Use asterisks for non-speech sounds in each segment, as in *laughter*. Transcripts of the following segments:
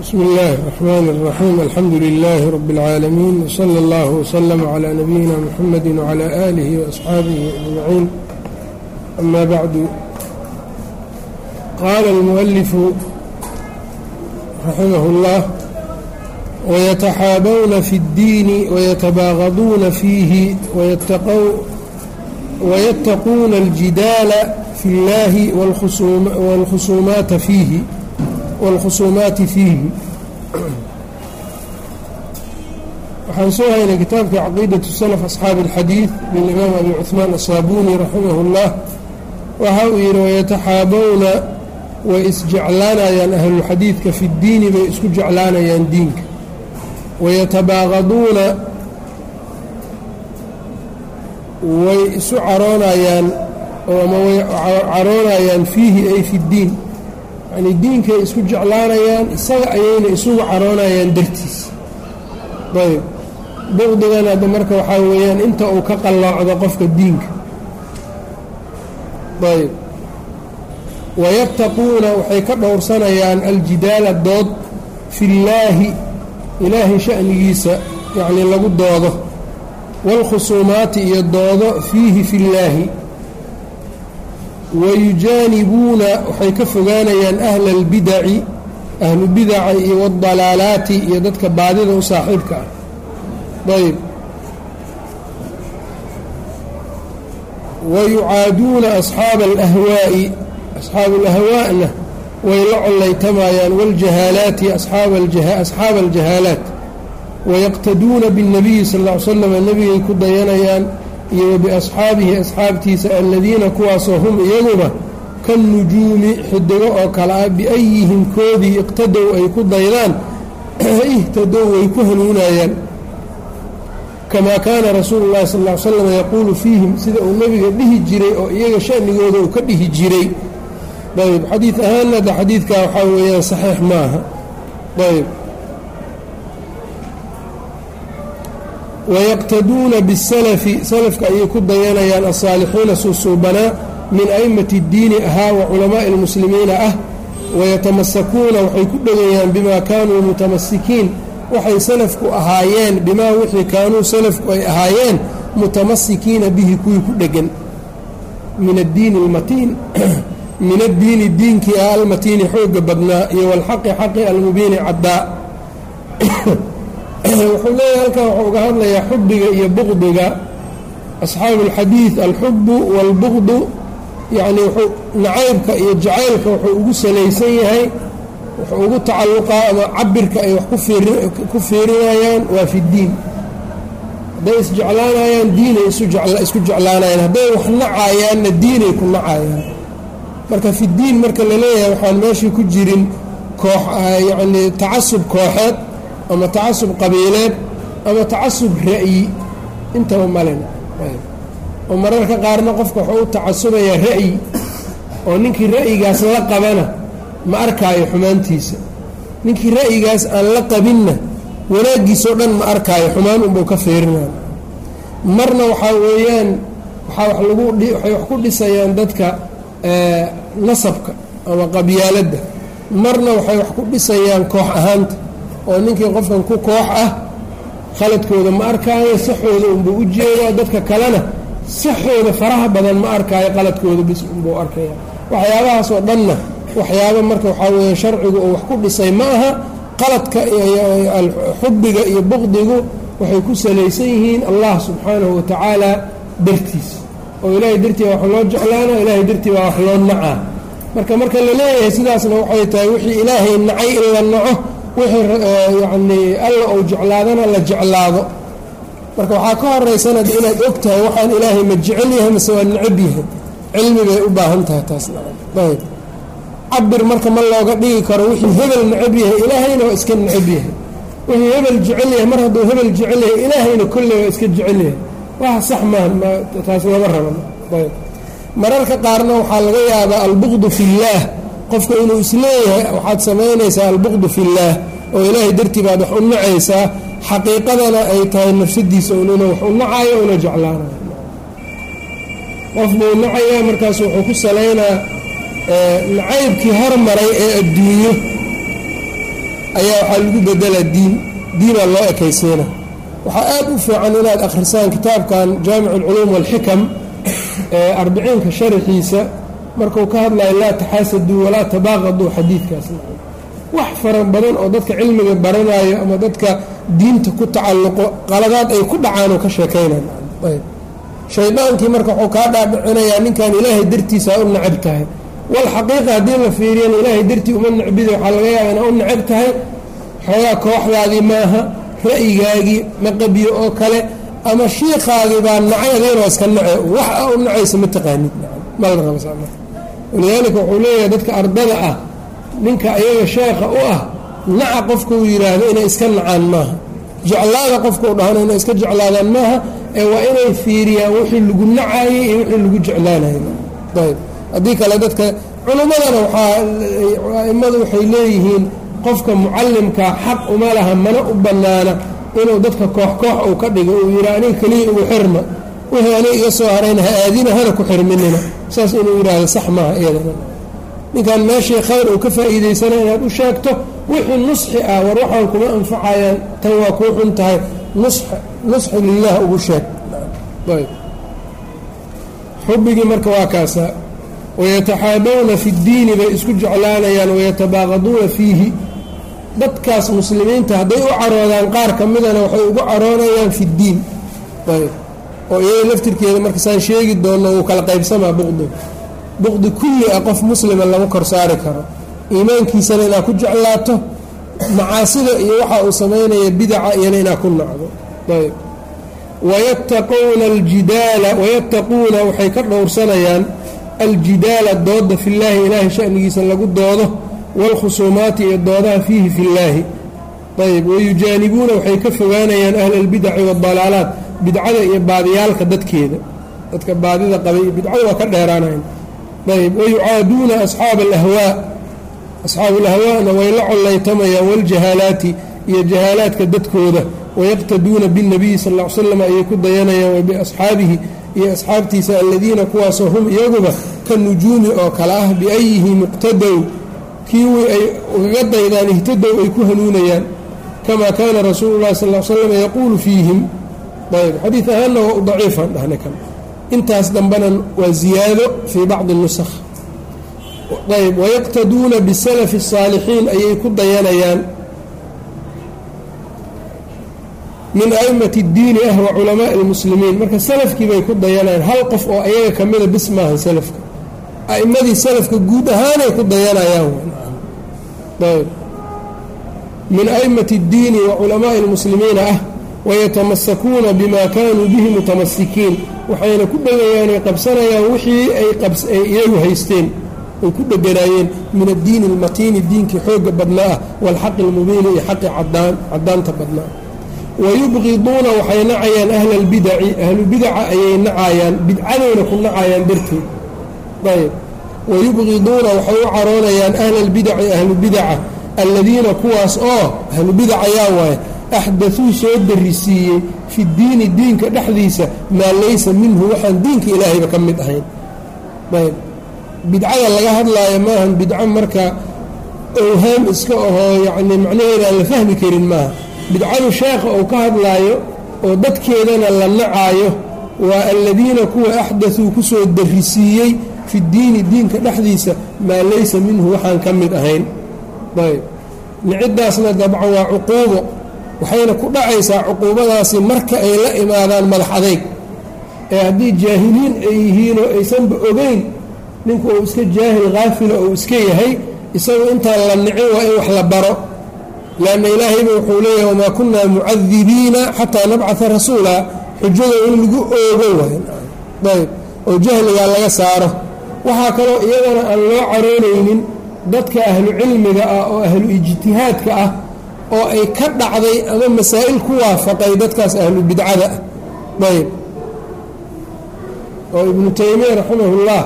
bsm اllahi الرحmn الرaxيm alxamdu لlh rb العaalamiin wslى اllah وslm عlى nabiyina mxamedi وعlى آlih وأصxaabihi أجmaciin ama bعdu qaala اlmuؤlifu raximah اllah wyتxaabوna fi الdiini wyتbaagaduuna fiihi وyتaquuna الجidaala fi اllahi wاlkhusuumaata fiihi wاlkhusuumaati fiihi waxaan soo haynay kitaabkii caqiidaة salaf asxaabi اlxadiid lilimaam abi cuثmaan aلsaabuni raximah اllah waxa uu yidhi wayataxaabowna way isjeclaanayaan ahlulxadiidka fi اddiini bay isku jeclaanayaan diinka wayatabaaqaduuna way isu caroonayaan ama way caroonayaan fiihi ay fi اddiin yani diinkay isku jeclaanayaan isaga ayayna isugu caroonayaan dartiis. Ayb buqdigan hadda marka waxaa weeyaan inta uu ka qalloocdo qofka diinka. Ayb wayattaquuna waxay ka dhowrsanayaan aljidaala dood fi llaahi ilaahay sha'nigiisa yacnii lagu doodo. Waalkhusuumaati iyo doodo fiihi fi llaahi wayujaanibuuna waxay ka fogaanayaan ahla albidaci ahlu bidaca iyo waaldalaalaati iyo dadka baadida u saaxiibka ah ayb wayucaaduuna asxaaba alahwaa'i asxaabu alahwaa'na way la collaytamayaan waaljahaalaati asxaaba aljahaalaat wayaqtaduuna biاnnabiyi sal ll ly nebigay ku dayanayaan iyo wabiasxaabihi asxaabtiisa aladiina kuwaasoo hum iyaguba kannujuumi xidigo oo kale ah biayihim koodii iqtadow ay ku daydaan *clears throat* ihtadow way ku hanuunayaan. Kamaa kaana rasuulu llahi sal ly slam yaquulu fiihim sida uu nebiga dhihi jiray oo iyaga shanigooda uu ka dhihi jiray. Ayb xadiid ahaanna da xadiidkaa waxaa weeyaan saxiix maaha. Ayb wayaqtaduuna bisalafi salafka ayay ku dayanayaan asaalixuuna suusuubanaa min a'immati اddiini ahaa wa culamaa'i اlmuslimiina ah wayatamasakuuna waxay ku dhegayaan bimaa kaanuu mutamasikiin waxay salafku ahaayeen bimaa wixii kaanuu salafku ay ahaayeen mutamasikiina bihi kuwii ku dhegan min addiini almatiin min addiini diinkii ah almatiini xoogga badnaa iyo waalxaqi xaqi almubiini caddaa wuxuu leeyahay halkan wuxuu uga hadlayaa xubbiga iyo buqdiga. Asxaabu اlxadiid alxubu wاlbuqdu yacni wuxuu nacaybka iyo jacaylka wuxuu ugu salaysan yahay. Wuxuu ugu tacalluqaa ama cabirka ay wax ku fiirinayaan waa fi ddiin hadday isjeclaanayaan diinay isku jeclaanayaan. Hadday wax nacayaanna diinay ku nacayaan. Marka fi ddiin marka la leeyahay waxaan meeshii ku jirin koox yacni tacasub kooxeed ama tacasub qabiileed ama tacasub ra'yi intaba malen oo mararka qaarna qofka wuxuu u tacasubayaa ra'yi oo ninkii ra'yigaas la qabana ma arkaayo xumaantiisa. Ninkii ra'yigaas aan la qabinna wanaaggiisoo dhan ma arkaayo xumaan unbuu ka fiirinaya marna waxaa weeyaan waxaa wax lagu waxay wax ku dhisayaan dadka nasabka ama qabyaaladda. Marna waxay wax ku dhisayaan koox ahaanta oo ninkii qofkan ku koox ah khaladkooda ma arkaayo saxooda unbuu u jeedaa dadka kalena saxooda faraha badan ma arkaayo qaladkooda bis unbuu arkaya waxyaabahaasoo dhanna waxyaaba marka waxaa weeye sharcigu oo wax ku dhisay ma aha qaladka xubbiga iyo buqdigu waxay ku salaysan yihiin allah subxaanahu watacaala dartiis. Oo ilaahay dartii baa wax loo jeclaana ilaahay dartii baa wax loo nacaa. Marka marka la leeyahay sidaasna waxay tahay wixii ilaahay nacay in la naco wixii yacnii alla ou jeclaadana la jeclaado. Marka waxaa ka horaysanad inaad og tahay waxaan ilaahay ma jecel yahay mase waa necab yahay. Cilmi bay u baahan tahay taas. Ayb. Cabir marka ma looga dhigi karo wixii hebel necab yahay ilaahayna waa iska necab yahay. Wixii hebel jecel yahay mar hadduu hebel jecel yahay ilaahayna kolley waa iska jecel yahay. Wax sax maaha taas lama raban ayb. Mararka qaarna waxaa laga yaabaa albuqdu fillaah qofka inuu is leeyahay waxaad samaynaysaa albuqdu fillaah oo ilaahay dartii baad wax u nacaysaa xaqiiqadana ay tahay nafsadiisa inuna wax u nacayo una jeclaanayo. Qof buu nacayaa markaas wuxuu ku salaynaa nacaybkii hormaray ee adduunyo. Ayaa waxaa lagu bedelaa diin. Diinaa loo ekaysiina waxaa aad u fiican inaad akhrisaan kitaabkan jaamic alculuum walxikam ee arbiciinka sharaxiisa markuu ka hadlayo laa taxaasaduu walaa tabaaqaduu xadiidkaas. Wax faran badan oo dadka cilmiga baranayo ama dadka diinta ku tacalluqo qaladaad ay ku dhacaanoo ka sheekaynan shaydaankii marka wuxuu kaa dhaadhicinayaa ninkan ilaahay dartiisa u necab tahay. Wal xaqiiqa haddii la fiiriyana ilaahay dartii uma necbida waxaa laga yaaba inaa u necab tahay. Xoogaa kooxdaadii maaha ra'yigaagii maqabiyo oo kale ama shiikaagii baa nacay adigana iska nace wax a u nacaysa ma taqaanid. Mal walidaalika wuxuu leeyahay dadka ardada ah ninka ayaga sheekha u ah naca qofkuu yidhaahdo inay iska nacaan maaha. Jeclaada qofkau dhahana inay iska jeclaadaan maaha ee waa inay fiiriyaan wixii lagu nacaayey iyo wixii lagu jeclaanayay. Ayb haddii kale dadka culummadana waxaa a'immadu waxay leeyihiin qofka mucallimka xaq uma laha mana u bannaana inuu dadka koox koox uu ka dhigo uu yidhaha aniga keliya ugu xirma wixii aniga iga soo harayna ha aadina hana ku xirminina. Saas inuu yidhaahdo sax maaha iyadana ninkan meeshii khayr uu ka faa'iidaysana inaad u sheegto wixii nusxi ah war waxaan kuma anfacayaan tan waa kuu xun tahay. Nusxi lilah ugu sheeg. Xubbigii marka waa kaasa wayataxaabawna fi ddiini bay isku jeclaanayaan wayatabaaqaduuna fiihi. Dadkaas muslimiinta hadday u caroodaan qaar ka midana waxay ugu caroonayaan fi ddiin oo iyada laftirkeeda markasaan sheegi doonno uu kala qaybsamaa buqdi buqdi kulli ah qof muslima lama kor saari karo. Iimaankiisana inaad ku jeclaato macaasida iyo waxa uu samaynaya bidaca iyana inaad ku nacdo. Ayb. Wayattaquuna aljidaala wayattaquuna waxay ka dhowrsanayaan aljidaala dooda fillaahi ilaahay shanigiisa lagu doodo waalkhusuumaati iyo doodaha fiihi fillaahi. Ayb. Wayujaanibuuna waxay ka fogaanayaan ahla albidaci waaldalaalaat bidcada iyo baadiyaalka dadkeeda. Dadka baadida qabay bidcada waa ka dheeraanayn. Ayb wayucaaduuna asxaaba alahwaa. Asxaabu alahwaana way la collaytamayaan waljahaalaati iyo jahaalaadka dadkooda. Wayaqtaduuna biاnnabiyi sal ly slam ayay ku dayanayaan wabiasxaabihi iyo asxaabtiisa aladiina kuwaasoo hum iyaguba ka nujuumi oo kale ah biayihi muqtadow kiiwii ay ugaga daydaan ihtadow ay ku hanuunayaan. Kamaa kaana rasuulu llahi sal l slam yaquulu fiihim ayb xadiid ahaanna waa u daciifan dhahna kan intaas dambena waa ziyaado fii bacdi nusakh ayb wayaqtaduuna bisalafi الsaalixiin ayay ku dayanayaan min aimati اdiini ah wa culamaai اlmuslimiin marka salafkii bay ku dayanayaan hal qof oo ayaga ka mida bis maahan salafka a'imadii salafka guud ahaanay ku dayanayaan ayb min aimati اddiini wa culamaai اlmuslimiina ah wayatamasakuuna bima kaanuu bihi mutamasikiin waxayna ku dhegayaan ay qabsanayaan wixii ay iyagu haysteen ay ku dheganaayeen min addiini almatiini diinkii xoogga badnaa ah waalxaqi almubiini iyo xaqi caddaanta badnaa wayubqiduuna waxay nacayaan ahla albidaci ahlubidaca ayay nacayaan bidcadayna ku nacayaan darteed ayb wayubqiduuna waxay u caroonayaan ahla albidaci ahlubidaca alladiina kuwaas oo ahlubidaca yaa waaye axdaثuu soo darisiiyey fi diini diinka dhexdiisa maa laysa minhu waxaan diinka ilaahayba ka mid ahayn. Ayb. Bidcada laga hadlaayo maahan bidco marka owhaam iska ahoo yacni macnaheeda aan la fahmi karin maaha. Bidcadu sheekha uu ka hadlaayo oo dadkeedana la nacaayo waa aladiina kuwa axdaثuu ku soo darisiiyey fi diini diinka dhexdiisa maa laysa minhu waxaan ka mid ahayn. Ayb. Niciddaasna dabcan waa cuquubo waxayna ku dhacaysaa cuquubadaasi marka ay la imaadaan madax adayg ee haddii jaahiliin ay yihiinoo aysanba ogeyn ninku uu iska jaahil haafila uu iska yahay isagu intaan la nicin waa in wax la baro. Lanna ilaahayba wuxuu leeyahay wamaa kunaa mucadibiina xataa nabcata rasuula. Xujada in lagu oogo waayayb oo jahligaa laga saaro. Waxaa kaloo iyadana aan loo caroonaynin dadka ahlu cilmiga ah oo ahlu ijtihaadka ah oo ay ka dhacday ama masaa'il ku waafaqay dadkaas ahlu bidcada. Ayb oo ibnu taymiya raximahullah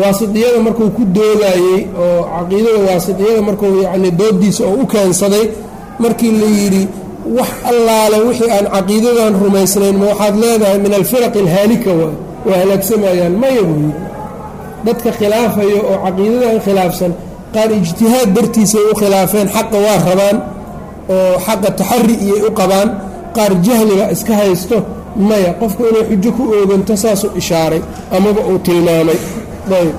waasidiyada markuu ku doodayey oo caqiidada waasidiyada markuu yacni doodiisa oo u keensaday markii la yidhi wax allaale wixii aan caqiidadan rumaysnayn ma waxaad leedahay min alfiraqi alhaalika waay waa halaagsamayaan maya buu yidhi. Dadka khilaafaya oo caqiidadan khilaafsan qaar ijtihaad dartiisay u khilaafeen xaqa waa rabaan oo xaqa taxari iyay u qabaan qaar jahliga iska haysto maya qofku inay xujo ku ooganto saasuu ishaaray amaba uu tilmaamay. Ayb.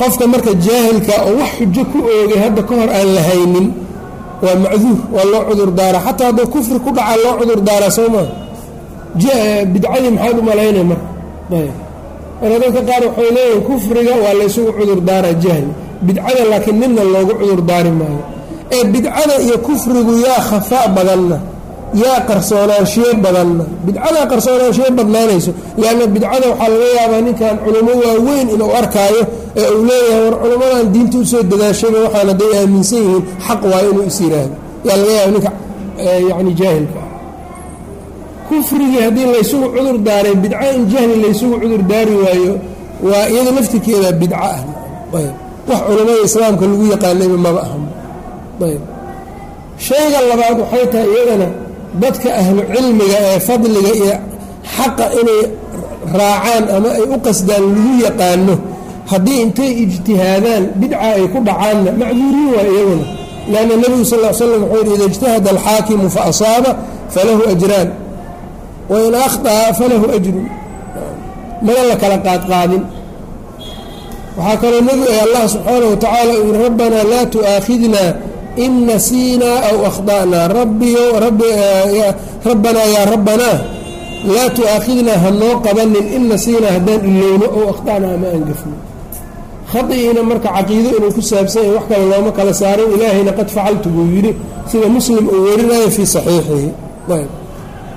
Qofka marka jaahilka oo wax xujo ku oogay hadda ka hor aan la haynin waa macduur waa loo cudur daaraa. Xataa hadduu kufri ku dhacaa loo cudur daaraa soo maa bidcadii maxaad u malaynay marka marka dadka qaar waxay leeyihiin kufriga waa laysugu cudur daaraa jahli bidcada laakiin midna loogu cudur daari maayo ee bidcada iyo kufrigu yaa khafaa badanna yaa qarsoonaanshiyo badanna. Bidcadaa qarsoonaanshiyo badnaanayso leanna bidcada waxaa laga yaabaa ninkan culummo waaweyn inuu arkaayo ee uu leeyahay war culummadan diinta u soo dadaashayba waxaan hadday aaminsan yihiin xaq waayo inuu is yiraahdo yaa laga yaaba ninka yacni jaahilka ah. Kufrigii haddii laysugu cudur daaray bidca in jahli laysugu cudur daari waayo waa iyada laftirkeeda bidco ah. Wax culummada islaamka lagu yaqaanayba maba aha ayb shayga labaad waxay tahay iyadana dadka ahlu cilmiga ee fadliga iyo xaqa inay raacaan ama ay u qasdaan lagu yaqaano haddii intay ijtihaadaan bidca ay ku dhacaanna macduuriin waa iyaguna lanna nebigu sal l slam wuxuu yidhi ida ijtahada alxaakimu fa asaaba falahu ajraan wain akhطaa falahu ajrun. Mana la kala qaadqaadin. Waxaa kaloo nebigu ay allah subxaanah wa tacaala u yihi rabbanaa laa tu'aakhidnaa in nasiinaa aw akhda'naa rabbanaa yaa rabbanaa laa tu'aakhidnaa hanoo qabanin in nasiinaa haddaan ilowno ow akhda'naa ama aan gafno khadi'iina marka caqiido inuu ku saabsan yahay wax kale looma kala saarin. ilaahayna qad facaltu buu yidhi. Sida muslim uu werinayo fii saxiixihi.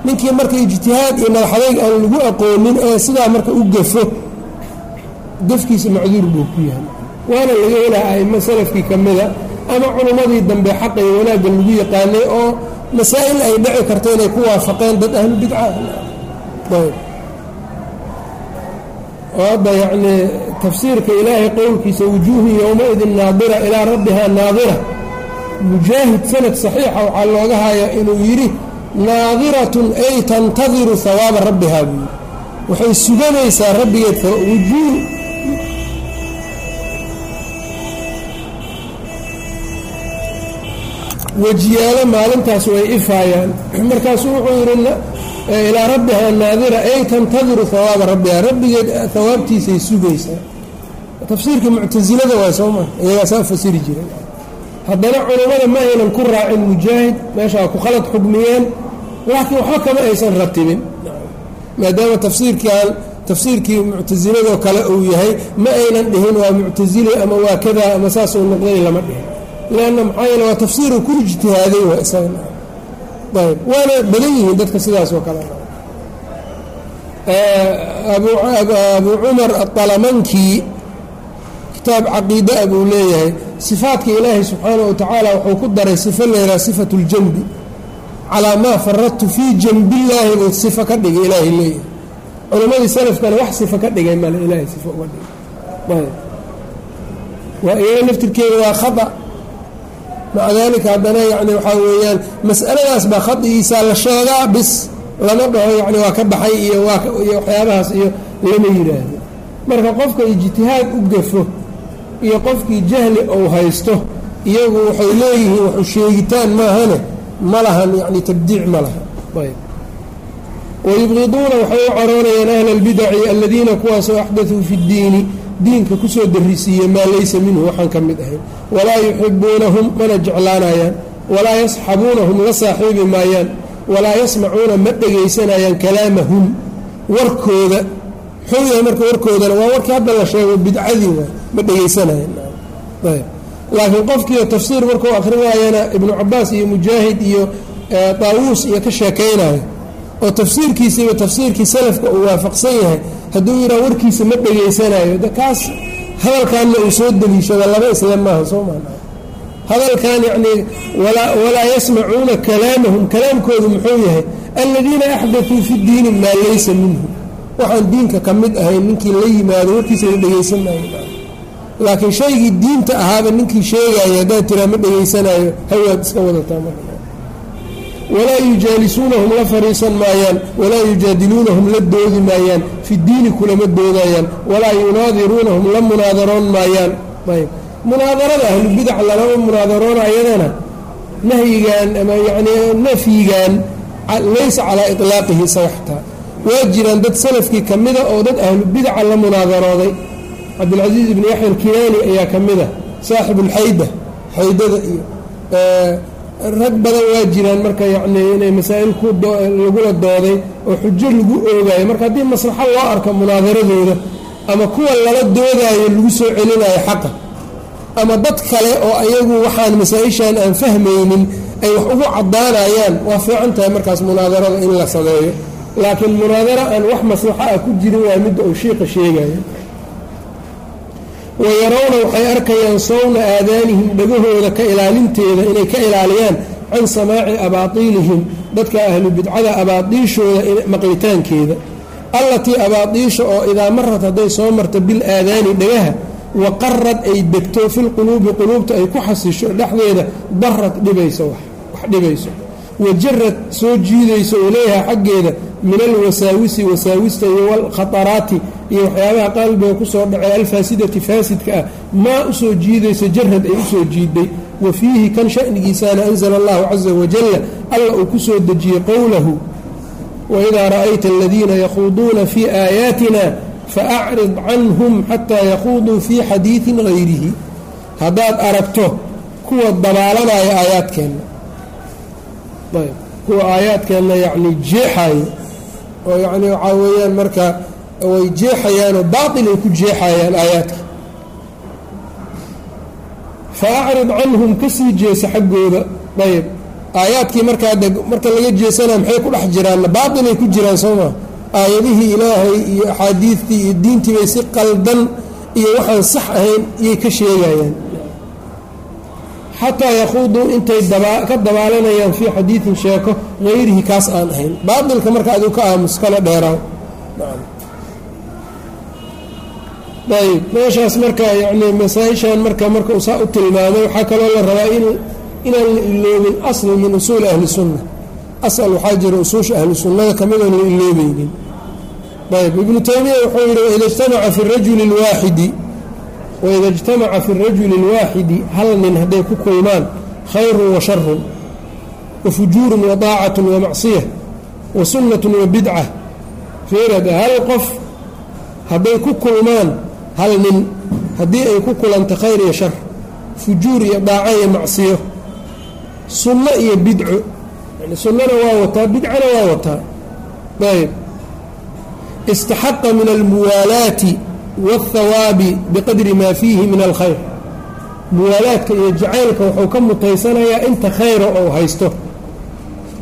Ninkii marka ijtihaad iyo madaxadayg aan lagu aqoonin ee sidaa marka u gafo gafkiisa macduur buu ku yahay. Waana laga helaa aimo salafkii ka mida ama culummadii dambe xaqa iyo wanaagga lagu yaqaanay oo masaa'il ay dhici karto inay ku waafaqeen dad ahlu bidca. Ayb. Hadda yacnii tafsiirka ilaahay qowlkiisa wujuuhun yowmaidin naadira ilaa rabbihaa naadira. Mujaahid sanad saxiixa waxaa looga hayaa inuu yidhi naadiratun ay tantadiru hawaaba rabbihaa buu yidhi waxay suganaysaa rabbigeed wujuuh wejiyaalo maalintaas way ifaayaan. Markaasuu wuxuu yidhi ilaa rabbihaa naadira ay tantadiru hawaaba rabbihaa. Rabbigeed hawaabtiisay sugaysaa tafsiirkii muctasilada waa soo maa iyagaa saa fasiri jiray. Haddana culammada ma aynan ku raacin mujaahid meeshaa ku khalad xugmiyeen laakiin waxba kama aysan ratibin. Maadaama tafsiirkan tafsiirkii muctasiladoo kale uu yahay ma aynan dhihin waa muctasili ama waa kada ama saasuu noqday lama dhihin lanna maxaa yeele waa tafsiiru ku ijtihaaday waa isaga ayb waana badan yihiin dadka sidaas oo kale abu cumar aطalamanki kitaab caqiidaa buu leeyahay sifaadka ilaahi subxaana wa tacaala wuxuu ku daray sifo leedaha sifatu اljambi calaa maa faradtu fii jambillaahi buu sifo ka dhigay ilaahay leeyahay culammadii salafkana wax sifo ka dhigay male ilaahay sifo uga dhigay ayb waa iyada laftirkeeda waa khata maca dalika haddana yani waxaa weeyaan mas'aladaas baa khadigiisaa la sheegaa bis lama dhaho yani waa ka baxay iyo waaiyo waxyaabahaas iyo lama yidhaahdo marka qofka ijtihaad u gafo iyo qofkii jahli ou haysto iyagu waxay leeyihiin waxu sheegitaan maahane ma lahan yani tabdiic ma laha wayubqiduuna waxay u caroonayaan ahla albidaci aladiina kuwaasoo axdatuu fi ddiini diinka ku soo darisiiye maa laysa minhu waxaan ka mid ahayn walaa yuxibuunahum mana jeclaanayaan. Walaa yasxabuunahum la saaxiibi maayaan. Walaa yasmacuuna ma dhegaysanayaan kalaamahum. Warkooda muxuu yahay marka warkoodana waa warkii hadda la sheego bidcadii waay ma dhegaysanayaan. Ayb. Laakiin qofkiio tafsiir markuu akrinaayana ibnu cabaas iyo mujaahid iyo daawuus iyo ka sheekaynayo oo tafsiirkiisiiba tafsiirkii salafka uu waafaqsan yahay hadduu yidhaha warkiisa ma dhegaysanayo de kaas hadalkaanna uu soo deliishado laba isle maaha soo maa hadalkan yacnii walaa yasmacuuna kalaamahum kalaamkoodu muxuu yahay aladiina axdatuu fi diini maa laysa minhu. Waxaan diinka ka mid ahayn ninkii la yimaado warkiisa la dhegaysan maayo laakiin shaygii diinta ahaaba ninkii sheegaya haddaad tiraa ma dhegaysanayo hawaad iska wadataa marka walaa yujaalisuunahum la fariisan maayaan walaa yujaadiluunahum la doodi maayaan fi diini kulama doodayaan walaa yunaadiruunahum la munaadaroon maayaan. Ayb munaadarada ahlubidac lalama munaadaroona ayadana nahyigan ama yani nafyigan laysa calaa iطlaaqihi sawaxtaa waa jiraan dad salafkii ka mida oo dad ahlubidaca la munaadarooday cabdilcasiiz ibni yaxya alkinaani ayaa ka mida saaxibu lxayda xaydada iyo rag badan waa jiraan marka yacni inay masaa'il ku lagula dooday oo xujo lagu oogayo marka haddii maslaxo loo arko munaadaradooda ama kuwa lala doodaayo lagu soo celinayo xaqa ama dad kale oo ayagu waxaan masaa-ishan aan fahmaynin ay wax ugu caddaanayaan waa fiican tahay markaas munaadarada in la sameeyo. Laakiin munaadaro aan wax maslaxo ah ku jirin waa midda uu shiiqa sheegaya wayarawna waxay arkayaan sawna aadaanihim dhagahooda ka ilaalinteeda inay ka ilaaliyaan can samaaci abaatiilihim dadka ahlu bidcada abaadiishooda maqlitaankeeda. Allatii abaadiisha oo idaa marad hadday soo marta bil aadaani dhagaha waqarad ay degto filquluubi quluubta ay ku xasisho dhexdeeda darad dhibayso wax dhibayso wajarad soo jiidayso ilayha xaggeeda min alwasaawisi wasaawista iyo walkhataraati iyo waxyaabaha qalbiga ku soo dhacay alfaasidati faasidka ah maa u soo jiidayso jarad ay u soo jiiday wa fiihi kan shanigiisaana anzala allahu caza wajalla alla uu ku soo dejiyey qowlahu waidaa ra'ayta aladiina yakhuuduuna fii aayaatina faacrid canhum xataa yakhuuduu fii xadiidin gayrihi. Haddaad aragto kuwa dabaalanaya aayaadkeenna ayb. Kuwa aayaadkeenna yacni jeexayo oo yacni waxaa weeyaan marka way jeexayaanoo baatil ay ku jeexayaan aayaadka. Fa acrid canhum ka sii jeesa xaggooda. Ayb. Aayaadkii markaa marka laga jeesanaya maxay ku dhex jiraanna baatilay ku jiraan soo maa aayadihii ilaahay iyo axaadiidtii iyo diintii bay si qaldan iyo waxaan sax ahayn iyay ka sheegayaan xataa yakhuuduu intay ka dabaalanayaan fii xadiidin sheeko hayrihi kaas aan ahayn baatilka marka adigu ka aamus kana dheeraaw ayb meeshaas marka yani masaa-ishan marka marka usaa u tilmaamay waxaa kaloo la rabaa inaan la iloobin asl min usuuli ahli sunna asal waxaa jira usuusha ahlu sunnada ka mid la iloobaynin ayb ibnu taymiya wuxuu yihi waida ijtamaca fi rajuli lwaaxidi waida ijtamaca fi rajuli اlwaaxidi hal nin hadday ku kulmaan khayrun wa sharun wa fujuurun wa daacatun wa macsiya wa sunnatun wa bidca fiirada hal qof hadday ku kulmaan hal nin haddii ay ku kulanta khayr iyo shar fujuur iyo daaco iyo macsiyo sunno iyo bidco yani sunnana waa wataa bidcana waa wataa ayb istaxaqa min almuwaalaati wاlthawaabi biqadri maa fiihi min alkhayr muwaalaadka iyo jacaylka wuxuu ka mutaysanayaa inta khayra ou haysto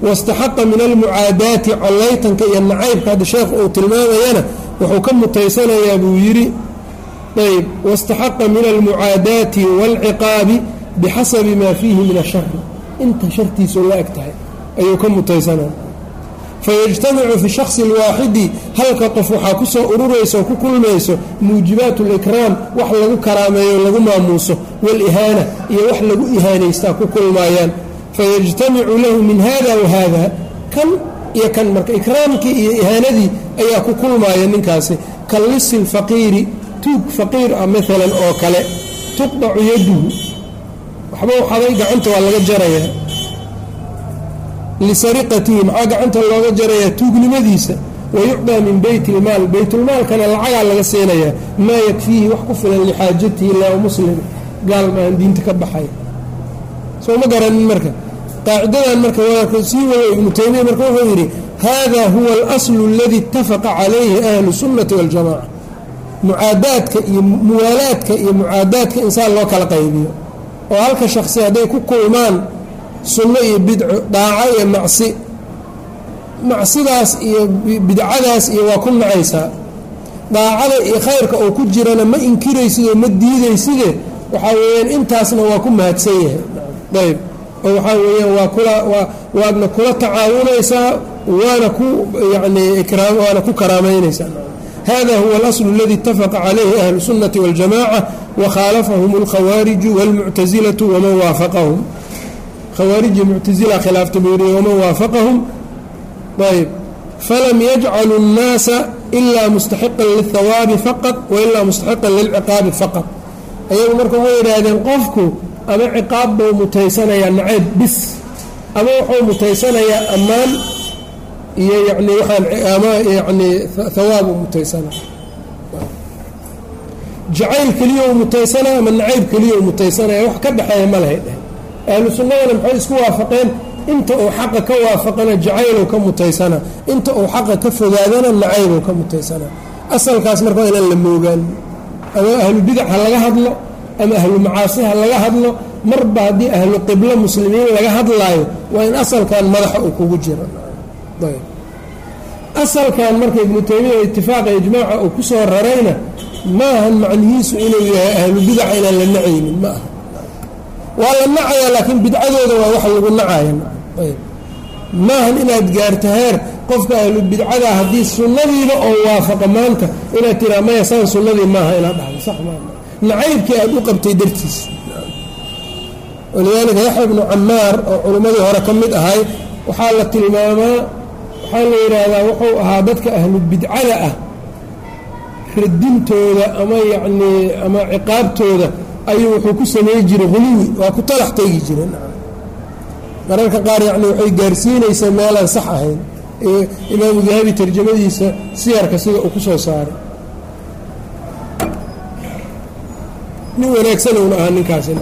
waاstaxaqa min almucaadaati collaytanka iyo nacaybka hadda sheekh uu tilmaamayana wuxuu ka mutaysanayaa buu yidhi ayb waاstaxaqa min almucaadaati wاlciqaabi bixasabi maa fiihi min ashari inta shartiisu la eg tahay ayuu ka mutaysanaya fayajtamicu fi shakhsi alwaaxidi halka qof waxaa ku soo ururaysa oo ku kulmayso muujibaat likraam wax lagu karaameeyo lagu maamuuso waalihaana iyo wax lagu ihaanaystaa ku kulmaayaan fayajtamicu lahu min hada wa hada kan iyo kan marka ikraamkii iyo ihaanadii ayaa ku kulmaaya ninkaasi ka lisi lfaqiiri tuug faqiir a maalan oo kale tuqdacu yaduhu waxba waxaday gacanta waa laga jarayaa lisariqatihi maxaa gacanta looga jarayaa tuugnimadiisa wayucdaa min beyt ilmaal. Beytulmaalkana lacagaa laga siinayaa maa yakfiihi wax ku filan lixaajatihi laa muslim gaal maahan diinta ka baxay. Soo ma garanin marka. Qaacidadan marka waa sii waya ibnu taymiya marka wuxuu yidhi hada huwa alaslu aladi itafaqa calayhi ahlu sunnati waاljamaca mucaadaadka iyo muwaalaadka iyo mucaadaadka insaan loo kala qaybiyo. Oo halka shaksi hadday ku kulmaan sunno iyo bidco daaco iyo macsi macsidaas iyo bidcadaas iyo waa ku nacaysaa daacada iyo khayrka oo ku jirana ma inkiraysid oo ma diidayside waxaa weeyaan intaasna waa ku mahadsan yahay ayb oo waxaa weeyaan waa kula waa waadna kula tacaawunaysaa waana ku yani ikraam waana ku karaamaynaysaa hada huwa alaslu aladi itafaqa calayhi ahlu sunnati waاljamaca wakhaalafahum اlkhawaariju wاlmuctasilatu waman waafaqahum khawaariji muctasila khilaafta buu yihi waman waafaqahum ayb falam yajcalu الnaasa ilaa mustaxiqan lilthawaabi faqad wailaa mustaxiqan lilciqaabi faqad ayagu marka waxay yidhaahdeen qofku ama ciqaab buu mutaysanayaa nacayb bis ama wuxuu mutaysanayaa ammaan iyo yani waaan ama yani hawaab uu jacayl keliya u mutaysanaya ama nacayb keliya u mutaysanaya wax ka dhexeeya ma lahay dheh ahlu sunnadana maxay isku waafaqeen. Inta uu xaqa ka waafaqana jacaylow ka mutaysana. Inta uu xaqa ka fogaadana nacaybow ka mutaysana. Asalkaas marka waa inaan la moogaan. Ama ahlu bidac ha laga hadlo ama ahlu macaasi ha laga hadlo marba haddii ahlu qiblo muslimiin laga hadlaayo waa in asalkan madaxa uu kugu jiro. Asalkan marka ibnu taymiya itifaaqa ijmaaca uu ku soo rarayna maahan macnihiisu inuu yahay ahlu bidaca inaan la nacaynin ma aha waa la nacaya laakiin bidcadooda waa wax lagu nacaya maahan inaad gaarto heer qofka ahlu bidcada haddii sunnadiiba oo waafaqa maanta inaad tiraa maya saan sunnadii maaha inaad dhahdo. Sax maa nacaybkii aad u qabtay dartiis. Walidaalika yaxya bnu camaar oo culimmadii hore ka mid ahay waxaa la tilmaamaa waxaa la yidhaahdaa wuxuu ahaa dadka ahlu bidcada ah. Radintooda ama yacnii ama ciqaabtooda ayuu wuxuu ku samey jiray huluwi waa ku talax tegi jireen mararka qaar yacni waxay gaarsiinaysaa meelaan sax ahayn. Ee imaamu dahabi tarjamadiisa siyarka sida uu ku soo saaray. Nin wanaagsan uuna ahaa ninkaasi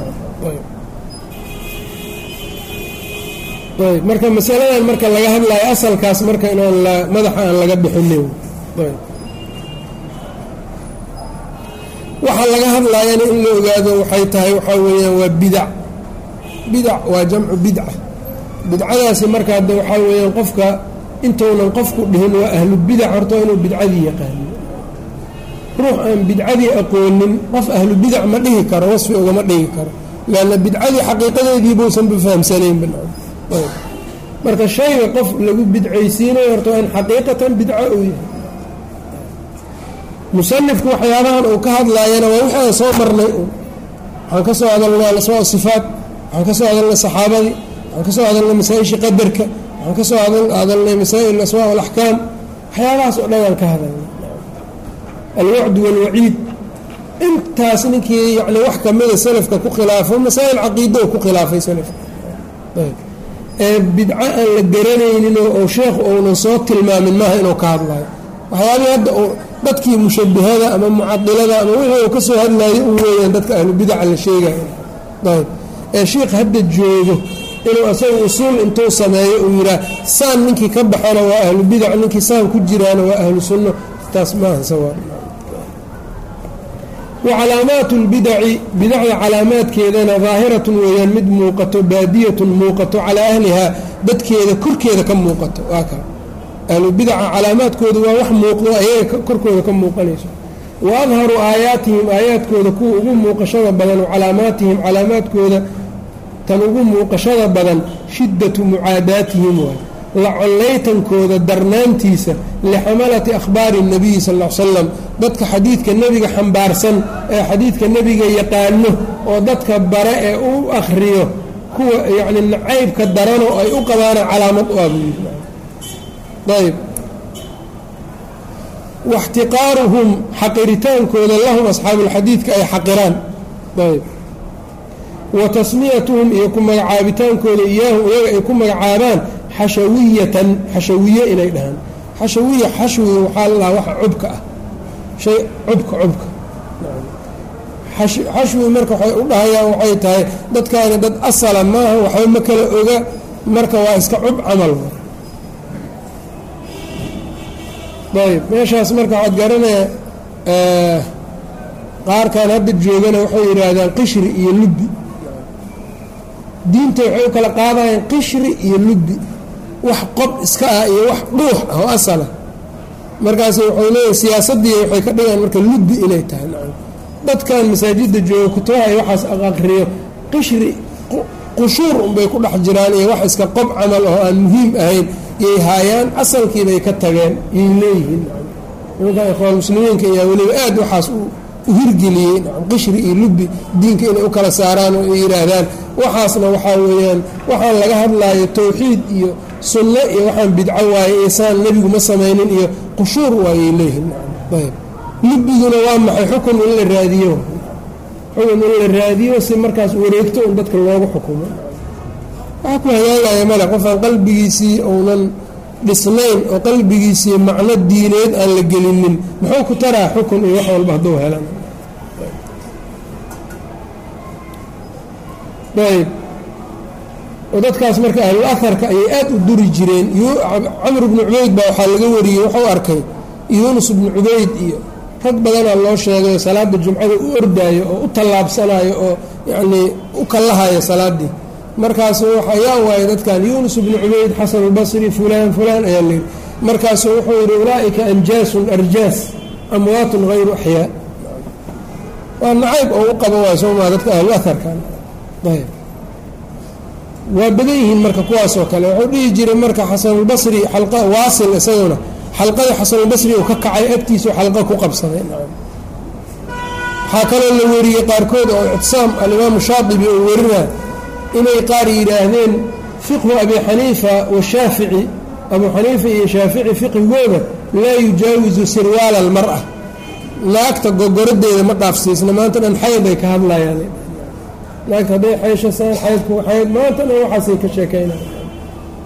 marka masaladan marka laga hadlayo asalkaas marka inaan madaxa aan laga bixinin waxa laga hadlaayana in la ogaado waxay tahay waxaa weeyaan waa bidac bidac waa jamcu bidca bidcadaasi marka hadda waxaa weeyaan qofka intuunan qofku dhihin waa ahlu bidac horta inuu bidcadii yaqaano. Ruux aan bidcadii aqoonin qof ahlu bidac ma dhihi karo wasfi ugama dhigi karo. Leanna bidcadii xaqiiqadeedii buusan fahamsanayn marka shayga qof lagu bidcaysiinayo horta in xaqiiqatan bidco uu yahay musanifku waxyaabahan uu ka hadlaayana waa wixii aan soo marnay. Waxaan ka soo hadalnay alasmaa sifaat waxaan ka soo hadalnay saxaabadii. Waxaan ka soo hadalnay masaa-isha qadarka. Waxaan ka soo hadalnay masaa'il asmaa alaxkaam. Waxyaabahaas oo dhan aan ka hadalnay. Alwacdu walwaciid intaas ninkii yani wax kamida salafka ku khilaafo masaa'il caqiida oo ku khilaafay salafka. Ee bidco aan la garanaynin oo sheekhu uunan soo tilmaamin maaha inuu ka hadlayo waxyaabihii hadda dadkii mushabihada ama mucadilada ama wixii uu ka soo hadlaayay u weeyaan dadka ahlubidaca la sheegayo ayb ee sheikh hadda joogo inuu asaga usuul intuu sameeyo uu yihaa saan ninkii ka baxana waa ahlu bidac ninkii saan ku jiraana waa ahlu sunno taas maaha sawa wa calaamaatu lbidaci bidacda calaamaadkeedana daahiratun weeyaan mid muuqato baadiyatun muuqato calaa ahlihaa dadkeeda korkeeda ka muuqato waa ka ahlubidaca calaamaadkooda waa wax muuqdo ayaga korkooda ka muuqanayso wa adharu aayaatihim aayaadkooda kuwa ugu muuqashada badan calaamaatihim calaamaadkooda tan ugu muuqashada badan shiddatu mucaadaatihim waay la collaytankooda darnaantiisa lixamalati akhbaari اnabiyi sal l slam dadka xadiidka nebiga xambaarsan ee xadiidka nebiga yaqaano oo dadka bare ee u akhriyo kuwa yacni nacaybka darano ay u qabaana calaamad u ayb waxtiqaaruhum xaqiritaankooda lahum asxaabuulxadiidka ay xaqiraan. Ayb wa tasmiyatuhum iyo ku magacaabitaankooda iyaahum iyaga ay ku magacaabaan xashawiyatan xashawiye inay dhahaan. Xashawiya xashwi waxaa lalahaa waxa cubka ah. Shay cubka cubka. Xashwi marka waxay u dhahayaan waxay tahay dadkaani dad asala maaha waxba ma kala oga marka waa iska cub camal ayb meeshaas marka waxaad garanaya qaarkan hadda joogana waxay yidhaahdaan qishri iyo lubbi diinta waxay u kala qaadayaan qishri iyo lubbi wax qob iska ah iyo wax dhuux ah oo asala markaas waxay leeyihiin siyaasadii waxay ka dhigaan marka lubbi inay tahay. Dadkan masaajidda jooga kutubaha ay waxaas aqriyo qishri qushuur unbay ku dhex jiraan iyo wax iska qob camal oo aan muhiim ahayn yay haayaan asalkiibay ka tageen yay leeyihiin. Nimankan muslimiinka ayaa weliba aad waxaas u hirgeliyey qishri iyo lubbi diinka inay u kala saaraan oo ay yidhaahdaan. Waxaasna waxaa weeyaan waxaan laga hadlaayo towxiid iyo sunno iyo waxaan bidco waaye isaan nebigu ma samaynin iyo qushuur waayay leeyihiin ayb lubbiguna waa maxay? Xukun in la raadiyo. Xugun in la raadiyo si markaas wareegto un dadka loogu xukumo waxaa ku hagaagaya male qofaan qalbigiisii uunan dhisnayn oo qalbigiisii macno diineed aan la gelinin. Muxuu ku taraa xukun iyo wax walba hadduu helan ayb oo dadkaas marka ahlul aharka ayay aad u duri jireen. Camr bnu cubayd baa waxaa laga wariyey wuxuu arkay yuunus bnu cubayd iyo rag badanaa loo sheegayo salaada jumcada u ordaayo oo u tallaabsanayo oo yacnii u kallahayo salaaddii markaasu yaa waaye dadkan yuunus bnu cubayd xasan albasri fulaan fulaan ayaa layidhi markaasu wuxuu yidhi ulaa'ika anjaasun arjaas amwaatun hayru axyaa. Waa nacayb oo u qaba waay soomaa dadka ahlu aharkan ayb. Waa badan yihiin marka kuwaasoo kale. Wuxuu dhihi jiray marka xasanulbasri xalqa waasil isaguna xalqada xasanulbasri uu ka kacay agtiisu xalqa ku qabsaday. Waxaa kaloo la weriyey qaarkood oo ictisaam alimaamu shaadibi uu werina inay qaar yidhaahdeen fiqhu abi xaniifa washaafici abuu xaniifa iyo shaafici fiqhigooda laa yujaawizu sirwaala almar-a. Naagta gogoradeeda ma dhaafsiisna maanta dhan xayd ay ka hadlayaan naagta hadday xayshasaan xaydku xayd maanta dhan waxaasay ka sheekaynayan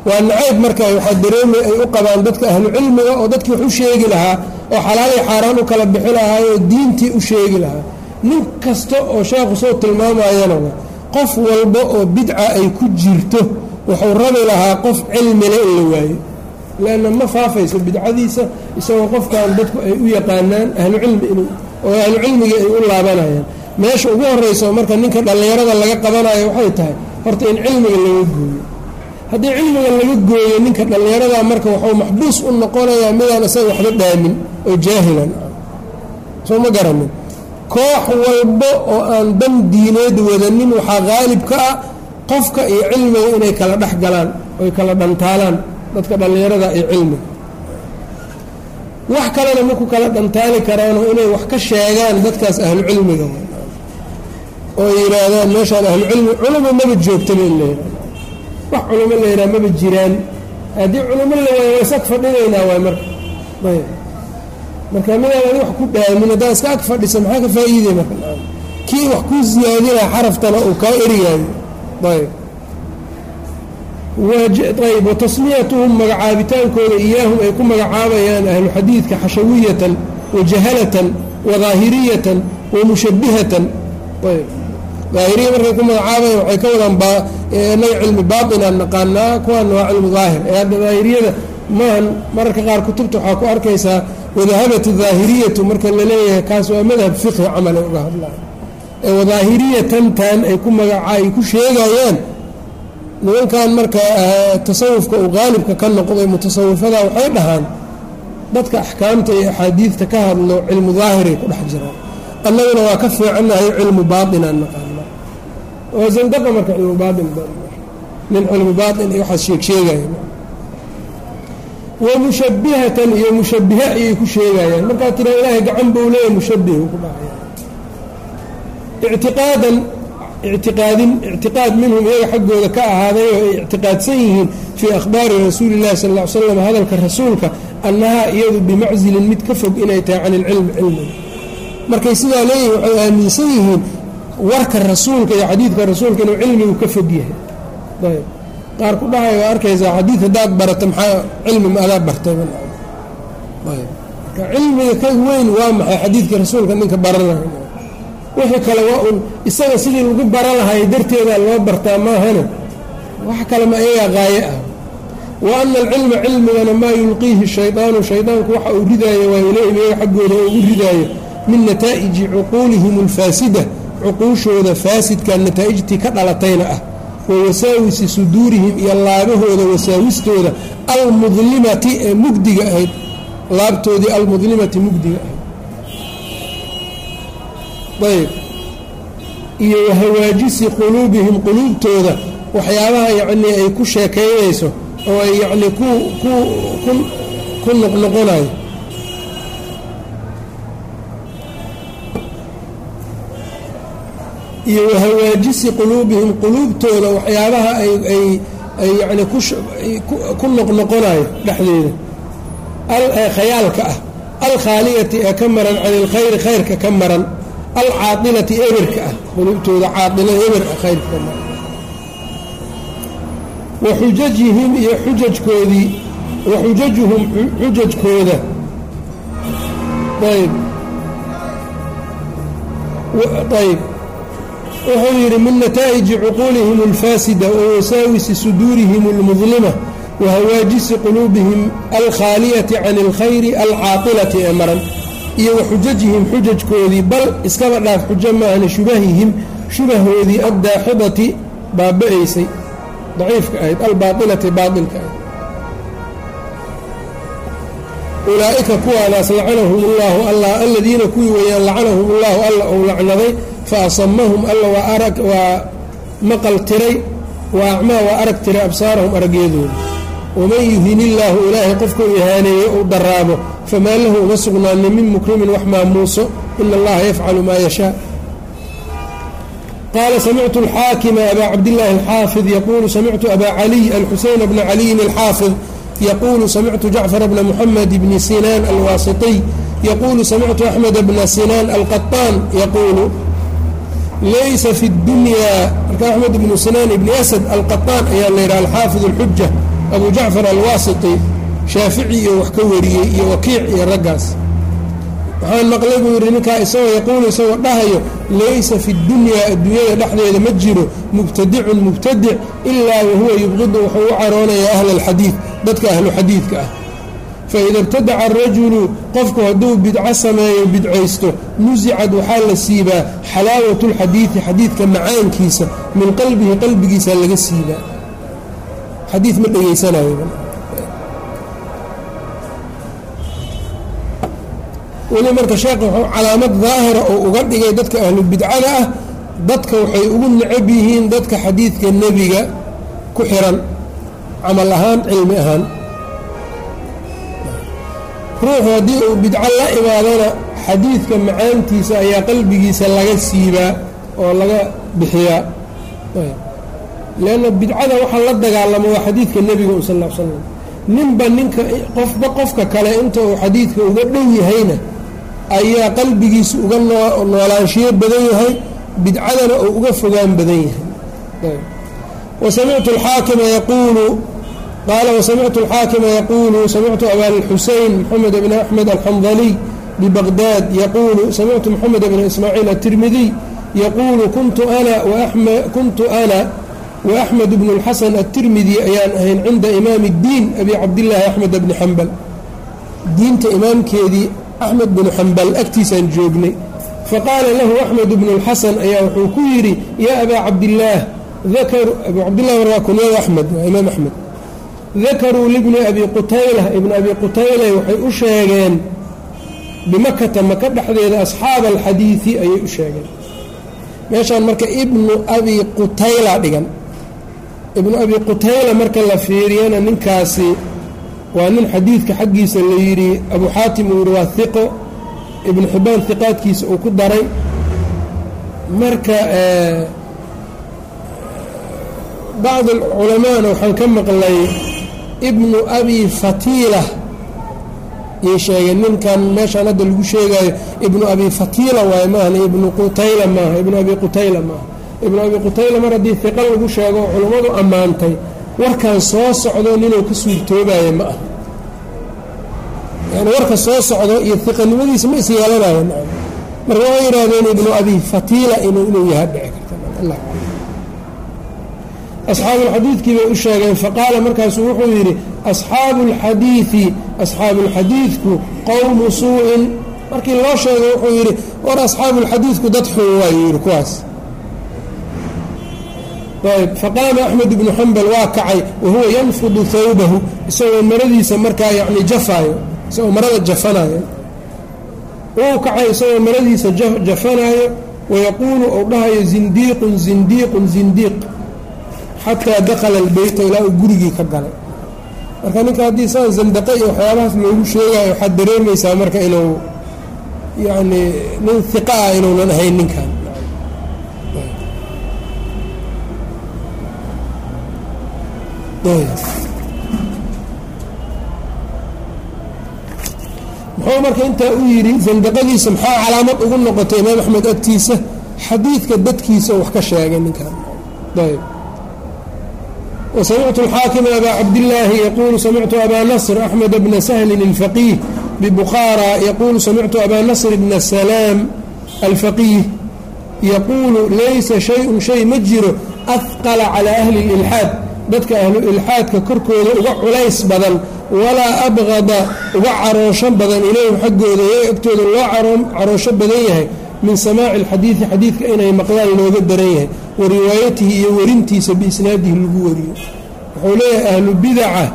waa nacayb marka waxaa dareemi ay u qabaan dadka ahlu cilmiga oo dadkii wax u sheegi lahaa oo xalaalay xaaraan u kala bixi lahaayoo diintii u sheegi lahaa. Nin kasta oo sheekhu soo tilmaamayana qof walba oo bidca ay ku jirto wuxuu rabi lahaa qof cilmile in la waayo. Leanna ma faafayso bidcadiisa isagoo qofkan dadku ay u yaqaanaan ahlucilmi in oo ahlucilmiga ay u laabanayaan. Meesha ugu horrayso marka ninka dhallinyarada laga qabanayo waxay tahay horta in cilmiga laga gooyo. Haddii cilmiga laga gooyo ninka dhallinyarada marka waxuu maxbuus u noqonayaa midaan isaga waxba dhaamin oo jaahilan. Soo ma garanin koox walba oo aan dan diineed wadanin waxaa qaalib ka ah qofka iyo cilmiga inay kala dhex galaan oy kala dhantaalaan. Dadka dhallinyarada iyo cilmiga wax kalena ma ku kala dhantaali karaanoo inay wax ka sheegaan dadkaas ahlu cilmiga oo yidhaahdaan meeshaan ahlucilmi culamo maba joogtaba in la yidhahdo wax culamo la yidhaha maba jiraan. Haddii culamo la waayo waa isag fadhinaynaa waay marka. Ayb marka midaan adi wax ku dhaamin haddaa iska ag fadhisa maxaa ka faa'iidey marka? Kii wax ku siyaadinaa xaraftana uu kaa eriyaayo ayb. Ayb watasmiyatuhum magacaabitaankooda iyaahum ay ku magacaabayaan ahlu xadiidka xashawiyatan wajahalatan wadaahiriyatan wamushabihatan daahiriya markay ku magacaabayan waxay ka wadaan inaga cilmi baatinaan naqaanaa kuwaana waa cilmi daahir. Ee hadda daahiriyada maahan mararka qaar kutubta waxaa ku arkaysaa wadahabat daahiriyatu marka la leeyahay kaas waa madhab fiqhi camal ay uga hadlaan. Ee wadaahiriyatantan ay ku magaca ay ku sheegayaan. Nimankan marka tasawufka uu qaalibka ka noqday mutasawifada waxay dhahaan dadka axkaamta iyo axaadiidta ka hadlo cilmu daahiray ku dhex jiraan. Annaguna waa ka fiicannahay cilmu baatinaan naqaana waa zandaqa marka cilmu baain nin cilmu baain iyo waxaas sheeg sheegaya wa mushabihatan iyo mushabihe ayay ku sheegayaan markaa tiraa ilaahay gacan buu leeyahy mushabih ku dhacaya ictiqaadan ictiqaadin ictiqaad minhum iyaga xaggooda ka ahaaday oo ay ictiqaadsan yihiin fii akhbaari rasuuli illahi sal ll ly slam hadalka rasuulka annahaa iyadu bimacsilin mid ka fog inay tahay can ilcilmi cilmiga markay sidaa leeyihiin waxay aaminsan yihiin warka rasuulka iyo xadiidka rasuulka inuu cilmigu ka fog yahay qaar ku dhahay waa arkaysaa xadiid haddaad barata maxaa cilmi ma adaa bartay cilmiga ka weyn waa maxay? Xadiidka rasuulka ninka baranaya wixii kale waa un. Isaga sidii lagu bara lahay darteeda loo bartaa maahane wax kale ma iyagaa qaaye ah. Wa ana alcilma cilmigana maa yulqiihi shaydaanu shaydaanku waxa uu ridaayo waa ilayhim iyaga xaggooda oo ugu ridaayo. Min nataa'iji cuquulihim alfaasida. Cuquushooda faasidka nataa'ijtii ka dhalatayna ah wa wasaawisi suduurihim iyo laabahooda wasaawistooda almudlimati ee mugdiga ahayd. Laabtoodii almudlimati mugdiga ahayd. Ayb iyo wahawaajisi quluubihim quluubtooda. Waxyaabaha yacnii ay ku sheekaynayso oo ay yacnii ku noqnoqonayo iyo wahawaajisi quluubihim quluubtooda waxyaabaha ay yacnii ku noqnoqonayo dhexdeeda. Khayaalka ah. Alkhaaliyati ee ka maran can khayrka ka maran. Alcaailati eberka ah. Quluubtooda caailada eber ah khayrka wa xujajihim iyo xujajkoodii wa xujajuhum xujajkooda. Ayb ayb wuxuu yidhi min nataa'iji cuquulihim alfaasida wa wasaawisi suduurihim almudlima wa hawaajisi quluubihim alkhaaliyati can alkhayri alcaaqilati ee maran iyo waxujajihim xujajkoodii bal iskaba dhaaf xujo maahna shubahihim shubahoodii addaaxidati baaba'aysay daciifka ahayd albaailati baailka ahayd. Ulaa'ika kuwaadaas lacanahum llaahu alla aladiina kuwii weeyaan lacanahum ullahu alla uu lacnaday fa asamahum alla waa maqal tiray wa acmaa waa arag tiray absaarahum aragyadooda waman yuhin illaahu ilaahay qofkau ihaaneeyo ou daraabo famaa lahu uma sugnaana min mukrimin wax maamuuso ina allaha yafcalu maa yashaa qaala samictu alxaakima abaa cabdillaahi alxaafid yaquulu samictu abaa caliy alxuseyn bna caliyin alxaafid yquulu samictu jacfar bna muxamed bni sinaan alwaasiطiy yaquulu samictu axmed bna sinaan alqaطaan yaquulu laysa fi اdunyaa marka axmed bnu sinaan ibni asad alqaطaan ayaa la yidhaha alxaafid اlxuja abu jacfar alwaasiطi shaafici iyo wax ka wariyey iyo wakiic iyo raggaas waxaan maqlay buu yidhi ninkaa isagoo yaquulu isagoo dhahayo laysa fi اdunyaa adduunyada dhexdeeda ma jiro mubtadicun mubtadic ilaa wahuwa yubqidu wuxuu u caroonayaa ahla اlxadiid dadka ahlu xadiidka ah faida ibtadaca arajulu qofku hadduu bidco sameeyo bidcaysto musicad waxaa la siibaa xalaawat اlxadiidi xadiidka macaankiisa min qalbihi qalbigiisa laga siibaa xadii ma dhegaysanayo weli marka sheekh wuxuu calaamad daahira oo uga dhigay dadka ahlu bidcada ah dadka waxay ugu necab yihiin dadka xadiidka nebiga ku xiran camal ahaan cilmi ahaan ruuxu haddii uu bidco la imaadana xadiidka macaantiisa ayaa qalbigiisa laga siibaa oo laga bixiyaa. Leanna bidcada waxaa la dagaalamo waa xadiidka nebiga u sal slam ninba ninka qofba qofka kale inta uu xadiidka uga dhow yahayna ayaa qalbigiisa uga noolaanshiyo badan yahay bidcadana uu uga fogaan badan yahay. Wasamictu alxaakima yaquulu qaala wasamictu alxaakima yaquulu samictu abalxuseyn moxamed bn axmed alxandaliy bibaqdaad yaquulu samictu moxamed bn ismaaciil aلtirmidiy yaquulu kuntu ana kuntu ana وأxmed بن الxaسن التirmidي ayaan ahayn cinda imaam الdiin abi cabdالlaahi أxmed bni xambal diinta imaamkeedii أxmed bnu xambal agtiisaan joognay faqaala lahu أxmed bnu الxaسن ayaa wuxuu ku yidhi ya abaa cabdilaah abu cabdilah waa kunyada axmed waa imaam axmed dakaruu libni abi qutayla ibn abi qutayla waxay u sheegeen bimakata maka dhexdeeda asxaaba alxadiidi ayay u sheegeen. Meeshaan marka ibnu abi qutayla dhigan. Ibnu abi qutayla marka la fiiriyana ninkaasi waa nin xadiidka xaggiisa la yidhi abu xaatim uu yidhi waa hiqo ibnu xibbaan hiqaadkiisa uu ku daray. Marka bacdi culamaana waxaan ka maqlay ibnu abi fatiila yay sheegeen ninkan meeshaan hadda lagu sheegayo ibnu abi fatiila waaye maahan ibnu qutayla maaha ibnu abi qutayla maaha ibnu abi qutayla mar haddii hiqa lagu sheego oo culummadu ammaantay warkan soo socdo ninuu ka suurtoobayo ma ah yani warka soo socdo iyo hiqanimadiisa ma is yeelanayo marka waa yidhaahdeen ibnu abi fatiila inuu yaha dhici karta asxaabulxadiidkii bay u sheegeen faqaala markaasu wuxuu yidhi asxaabu alxadiidi asxaabulxadiidku qowmu suu'in. Markii loo sheegay wuxuu yidhi war asxaabulxadiidku dad xun waa yidhi kuwaas. Ayb faqaama axmed ibnu xambal waa kacay wahuwa yanfudu thawbahu isagoo maradiisa markaa yacni jafaayo isagoo marada jafanayo uu kacay isagoo maradiisa jafanaayo wayaquulu ou dhahayo zindiiqun zindiiqun zindiiq xataa dakala albeyta ilaa uu gurigii ka galay. Marka ninka haddii saan zandaqe iyo waxyaabahaas loogu sheegayo waxaad dareemaysaa marka inuu yacni nin hiqa ah inuunan ahayn ninkan muxuu marka intaa u yidhi sandaqadiisa maxaa calaamad ugu noqotay imaam axmed agtiisa? Xadiidka dadkiisa wax ka sheegay ninkan ayb وسمعت الحاkم أbا cabdاللahi yqul سمعت أbا نصر أحمد بن سهل الفقيه ببخاrى yqul سمعت أbا نصر بن سلام الفقيه yqul laysa شhayء شhay ma jiro أثqل عlى أهلi الإلحاad dadka ahlu ilxaadka korkooda uga culays badan walaa abqada uga caroosho badan ilayhim xaggooda iyaga agtooda loo caroosho badan yahay min samaaci alxadiidi xadiidka inay maqlaan looga daran yahay wa riwaayatihi iyo werintiisa biisnaadihi lagu wariyo. Wuxuu leeyahay ahlu bidaca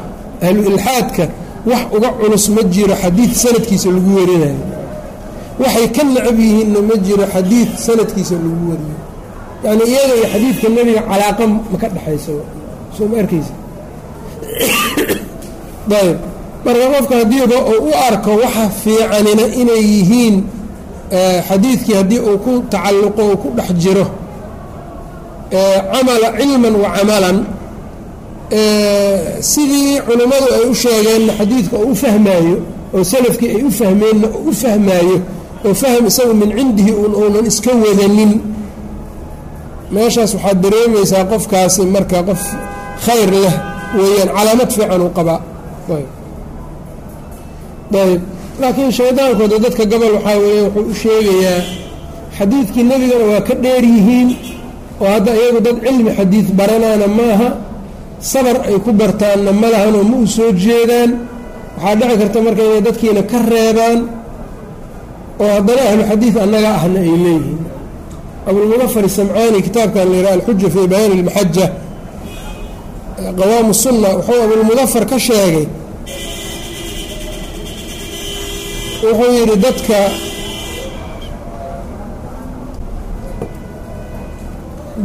ahlu ilxaadka wax uga culus ma jiro xadiid sanadkiisa lagu warinayo. Waxay ka nacab yihiinna ma jiro xadiid sanadkiisa lagu wariyo yani iyaga iyo xadiidka nebiga calaaqa ma ka dhexaysa soo ma arkaysa? *coughs* Ayb marka qofka haddiiba uu u arko waxa fiicanina inay yihiin xadiidkii haddii uu ku tacalluqo uu ku dhex jiro camala cilman wa camalan sidii culimmadu ay u sheegeenna xadiidka oo u fahmaayo oo salafkii ay u fahmeenna oo u fahmaayo oo fahm isagu min cindihi un uunan iska wadanin. Meeshaas waxaad dareemaysaa qofkaasi marka qof khayr leh weeyaan calaamad fiican uu qabaa. Ayb. Laakiin shaydaankooda dadka gobol waxaa weeye wuxuu u sheegayaa xadiidkii nebigana waa ka dheer yihiin oo hadda iyagu dad cilmi xadiid baranaana maaha sabar ay ku bartaanna ma lahanoo ma u soo jeedaan. Waxaa dhici karta marka inay dadkiina ka reebaan oo haddana ahlu xadiid annaga ahna ay leeyihiin. Abulmunafar samcaani kitaabkan la yidhaha alxuja fii bayaani ilmaxaja qawaamu sunna wuxuu abulmudafar ka sheegay wuxuu yidhi dadka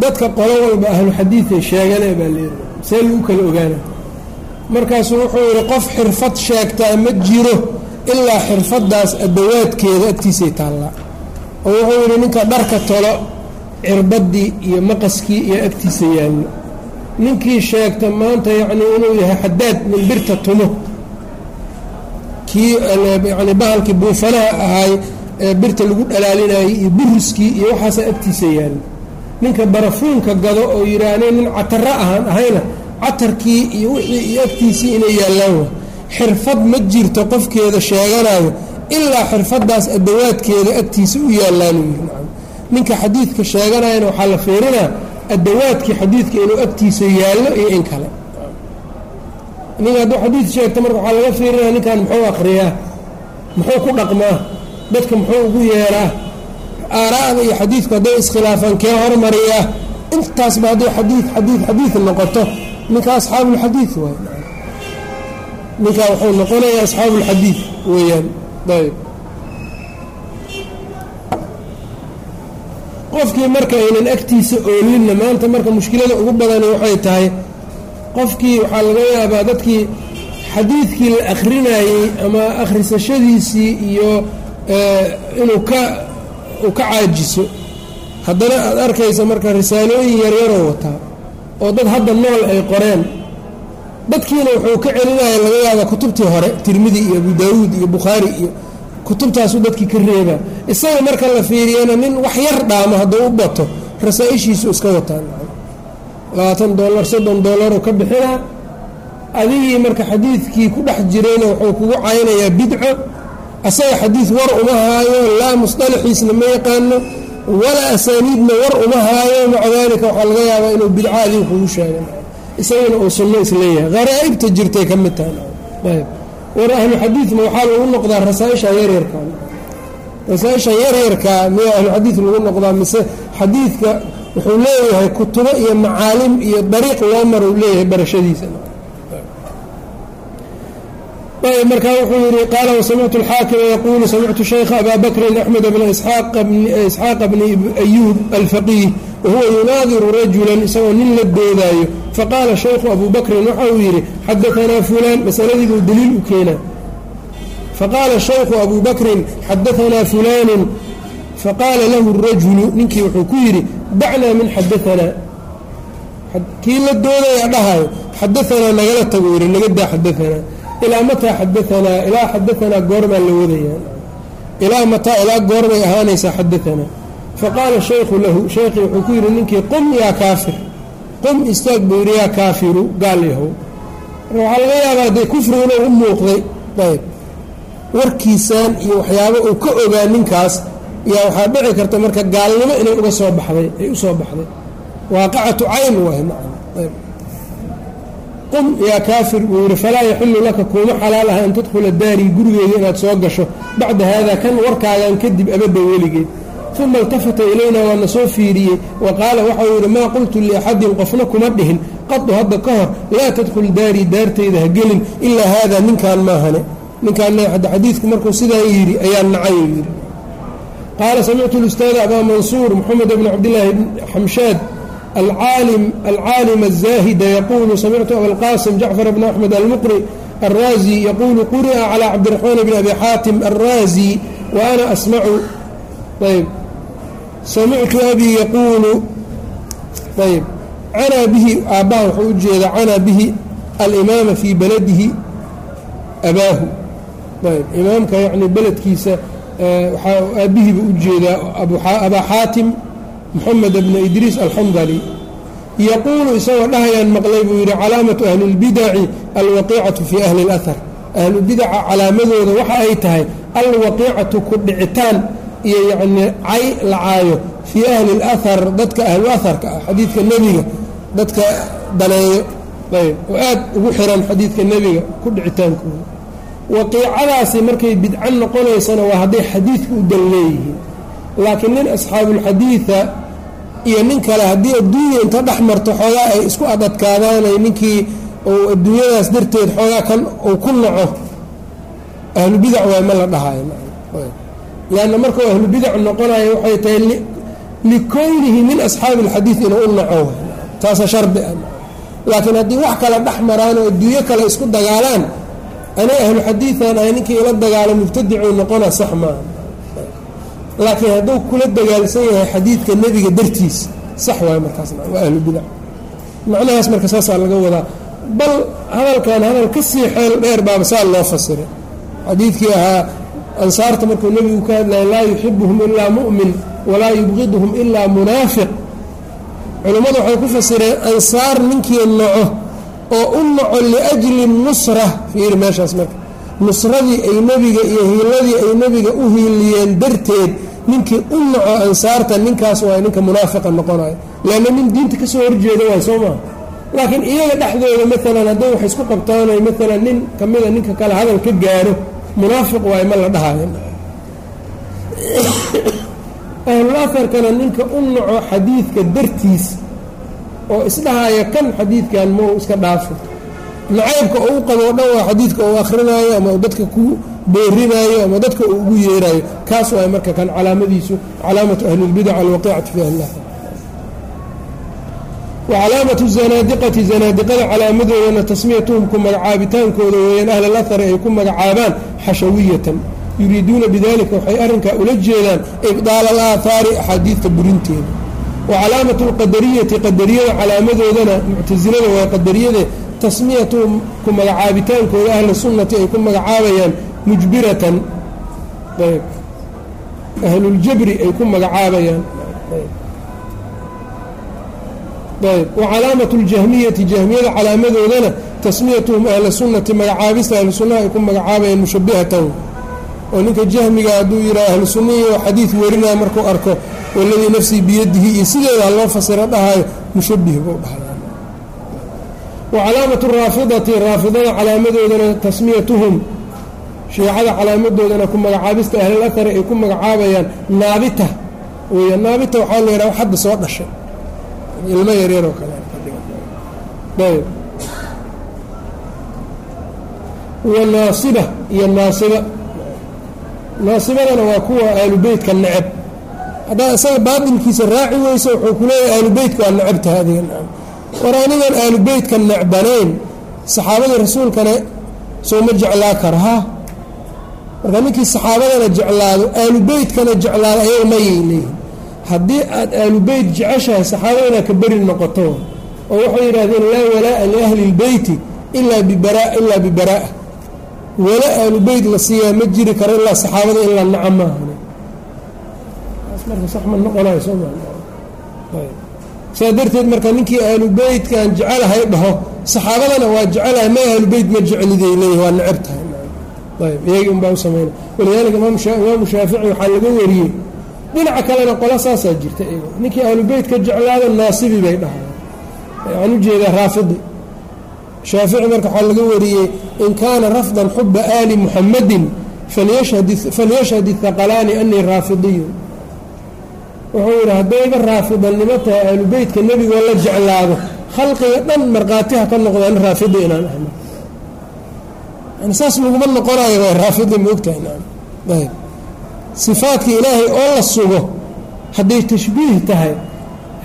dadka qolo walba ahlu xadiiday sheegane baa layidhi see lagu kala ogaana markaasuu wuxuu yidhi qof xirfad sheegtaa ma jiro ilaa xirfaddaas adawaadkeeda agtiisay taallaa oo wuxuu yidhi ninka dharka tolo cirbaddii iyo maqaskii iyo agtiisa yaallo. Ninkii sheegta maanta yacnii inuu yahay xadaad min birta tumo. Kii yani bahalkii buufanaha ahaay ee birta lagu dhalaalinayay iyo buriskii iyo waxaasa agtiisa yaalla ninka barafuunka gado oo yidhaahne nin cataro ahaan ahayna catarkii iyo wixii iyo agtiisii inay yaallaan wa xirfad ma jirto qofkeeda sheeganayo ilaa xirfaddaas adawaadkeeda agtiisa u yaallaanu yiri ninka xadiidka sheeganayana waxaa la fiirinaa adawaadkii xadiidka inuu agtiisa yaallo iyo in kale. Ninka hadduu xadiid sheegto marka waxaa laga fiirinaya ninkan muxuu akhriyaa muxuu ku dhaqmaa dadka muxuu ugu yeeraa aaraa'da iyo xadiidku hadday iskhilaafaan kee hormariyaa intaasba hadday xadiid xadiid xadiid noqoto ninka asxaabulxadiid waay. Ninkaa wuxuu noqonayaa asxaabulxadiid weeyaan ayb qofkii marka aynan agtiisa oolinna maanta marka mushkilada ugu badani waxay tahay qofkii waxaa laga yaabaa dadkii xadiidkii la akhrinayey ama akhrisashadiisii iyo inuu ka uu ka caajiso. Haddana aad arkaysa marka risaalooyin yaryaroo wataa oo dad hadda nool ay qoreen dadkiina wuxuu ka celinaya laga yaabaa kutubtii hore tirmidi iyo abu daawuud iyo bukhaari iyo kutubtaasuu dadkii ka reebaa isaga marka la fiiriyana nin wax yar dhaamo hadduu u bato rasaa-ishiisu iska wataan. Labaatan dollar soddon dollaruu ka bixinaa adigii marka xadiidkii ku dhex jirayna wuxuu kugu caynayaa bidco asaga xadiid war uma haayo laa musطalaxiisna ma yaqaano walaa asaaniidna war uma haayo maca daalika waxaa laga yaabaa inuu bidco adiga kugu sheega isagana uu sunno is leeyahay haraa'ibta jirtay ka mid tahay. War ahlu xadiidna waxaa lagu noqdaa rasaaisha yaryarka rasaaisha yaryarka miyaa ahlu xadiid lagu noqdaa mise xadiidka wuxuu leeyahay kutubo iyo macaalim iyo dariiq loo mar uu leeyahay barashadiisa markaa wuxuu yihi qaala wasamictu alxaakima yaquulu samictu shaykha abaa bakrin axmed bna isxaaqa bni ayuub alfaqiih wahuwa yunaadiru rajulan isagoo nin la doodaayo faqaala shaykhu abu bakrin waxa uu yidhi xadaanaa fulaan masaladii buu daliil u keenaa. Faqaala shaykhu abu bakrin xadaanaa fulaanu faqaala lahu rajulu ninkii wuxuu ku yidhi dacnaa min xadaanaa kii la doodaya dhahayo xadaanaa nagala tago yidhi naga daa xadaanaa ilaa mataa xadaanaa ilaa xadaanaa goormaa la wadayaa ilaa mataa ilaa goorbay ahaanaysaa xadaanaa faqaala shaykhu lahu sheekhii wuxuu ku yidhi ninkii qum yaa kaafir qum istaag buu yidhi yaa kaafiru gaal yahow waxaa laga yaabaa dee kufriguna u muuqday ayb warkiisaan iyo waxyaabo uu ka ogaa ninkaas yaa waxaa dhici karta marka gaalnimo inay uga soo baxday ay u soo baxday waaqacatu cayn waay qum yaa kaafir buu yidhi falaa yaxilu laka kuuma xalaal aha an tadkhula daarii gurigeyga inaad soo gasho. Bacda haada kan warkaagan kadib abadda weligeed. Uma iltafata ilayna waana soo fiiriyey. Wa qaala waxau yidhi maa qultu liaxadin qofna kuma dhihin. Qadu hadda ka hor laa tadkhul daarii daartayda ha gelin ilaa haada ninkaan maahane ninkaan xadiidku markuu sidaa yidhi ayaa nacay yidhi. Qaala samictu اlustaada abaa mansuur moxamed bn cabdillaahi xamshaad alcaalim الzaahida yaquulu samictu abalqasim jacfar bn axmed almuqri alraazi yaquulu quri'a calى cabdiraxmaan bn abi xaatim alraazi wa ana asmacu ayb samictu abii yaquulu ayb canaa bihi aabbaha wuxuu u jeedaa canaa bihi alimaama fii baladihi abaahu ayb imaamka yani beledkiisa waxaa aabbihiiba u jeedaa abaa xaatim moxamed bnu idriis alxandali yaquulu isagoo dhahayaan maqlay buu yidhi calaamatu ahlilbidaci alwaqiicatu fii ahli اlahar ahlubidaca calaamadooda waxa ay tahay alwaqiicatu ku dhicitaan iyo yacnii cay la caayo fii ahli اlahar dadka ahlu aharka ah xadiidka nebiga dadka daleeyo ayb oo aad ugu xiran xadiidka nebiga ku dhicitaankooda waqiicadaasi markay bidco noqonaysana waa hadday xadiidka u dan leeyihiin. Laakiin nin asxaabuulxadiida iyo nin kale haddii adduunya inta dhex marto xoogaa ay isku adadkaadaanay ninkii uu adduunyadaas darteed xoogaa kan uu ku naco ahlubidac waay ma la dhahayo lanna markuu ahlubidac noqonayo waxay tahay likownihi min asxaabi alxadiid inuu u naco taasa shardi ah. Laakiin haddii wax kale dhex maraan oo adduunyo kale isku dagaalaan ani ahlu xadiidan ay ninkii ila dagaalo mubtadicuu noqona sax maaha laakiin hadduu kula dagaalsan yahay xadiidka nebiga dartiis sax waayo markaas waa ahlu bidac macnahaas marka saasaa laga wadaa. Bal hadalkan hadal ka sii xeel dheer baaba saa loo fasiray. Xadiidkii ahaa ansaarta markuu nebigu ka hadlaya laa yuxibuhum ilaa mu'min walaa yubqiduhum ilaa munaafiq. Culammadu waxay ku fasireen ansaar ninkii naco oo u naco liajli nusra fiiri meeshaas marka nusradii ay nebiga iyo hiiladii ay nebiga u hiiliyeen darteed ninkii u naco ansaarta ninkaas waay ninka munaafiqa noqonayo. Leanna nin diinta ka soo horjeeda waay soo maha laakiin iyaga dhexdooda maalan hadday wax isku qabtaanay maalan nin ka mida ninka kale hadal ka gaaro munaafiq waay ma la dhahayo ahlul aharkana ninka u naco xadiidka dartiis oo isdhahaya kan xadiidkan mau iska dhaafo nacaybka oo u qabo o dhan waa xadiidka uu akrinaayo ama dadka ku boorinayo ama dadka uu ugu yeerayo kaas waay marka kan calaamadiisu calaamatu ahli اlbidac alwaqiicati fi ahlilah wa calaamatu zanaadiqati zanaadiqada calaamadoodana tasmiyatuhum magacaabitaankooda weeyaan ahl alahari ay ku magacaabaan xashawiyatan. Yuriiduuna bidalika waxay arrinkaa ula jeedaan ibdaal alaahaari axaadiidta burinteeda. Wa calaamatu lqadariyati qadariyada calaamadoodana muctasilada waa qadariyade tasmiyatuhum ku magacaabitaankooda ahla sunnati ay ku magacaabayaan mujbiratan ayb. Ahluljabri ay ku magacaabayaan. Ayb. Wa calaamatu ljahmiyati jahmiyada calaamadoodana tasmiyatuhum ahla sunnati magacaabista ahlu sunnaha ay ku magacaabayaan mushabihatan oo ninka jahmiga hadduu yidhaha ahlu sunnihi oo xadiid werinaya markuu arko waladii nafsii biyadihi iyo sideeda loo fasiro dhahayo mushabih buu dhahay wa calaamatu raafidati raafidada calaamadoodana tasmiyatuhum shiicada calaamadoodana ku magacaabista ahlil ahari ay ku magacaabayaan naabita. Weya naabita waxaa la yidhaha hadda soo dhashay. Ilmo yaryaroo kale ayb wa naasiba iyo naasiba. Naasibadana waa kuwa aalubeytka necab haddaa isaga baatilkiisa raaci weyso wuxuu ku leeyahay aalubeytka waa necabtaha adiga war anigan aalubeytka necbanayn saxaabadii rasuulkana soo ma jeclaa kara marka ninkii saxaabadana jeclaado aalubeytkana jeclaado ayaga mayay leeyihiin haddii aad aalubeyt jeceshahay saxaabada inaad ka beri noqoto oo waxay yidhahdeen laa walaa'a liahli اlbeyti ilaa bibara ilaa bibaraa'a wala aalu beyt la siiyaa ma jiri karo ilaa saxaabada in la naca maahan saa darteed marka ninkii aalu beytkaan jecelahay dhaho saxaabadana waa jecelahay ma aalu beyt ma jecliday leeyahy waa necab tahay ayb iyagii unbaa u samayna walidaalika imaamu shaafici waxaa laga wariyey dhinaca kalena qola saasaa jirta iyago ninkii ahlu beyt ka jeclaada naasibi bay dhahay waxaan u jeedaa raafidi shaafici marka waxaa laga wariyey in kaana rafdan xuba aali muxamadin falyashhad اthaqalaani anii raafidiyun wuxuu yidhi haddayba raafidannimo tahay ahlu beytka nebigoo la jeclaado khalqiga dhan markhaatiha ka noqdaan raafidi inaan ahno yani saas laguma noqonayo raafidi ma ogtahay naam. Ayb sifaadka ilaahay oo la sugo hadday tashbiih tahay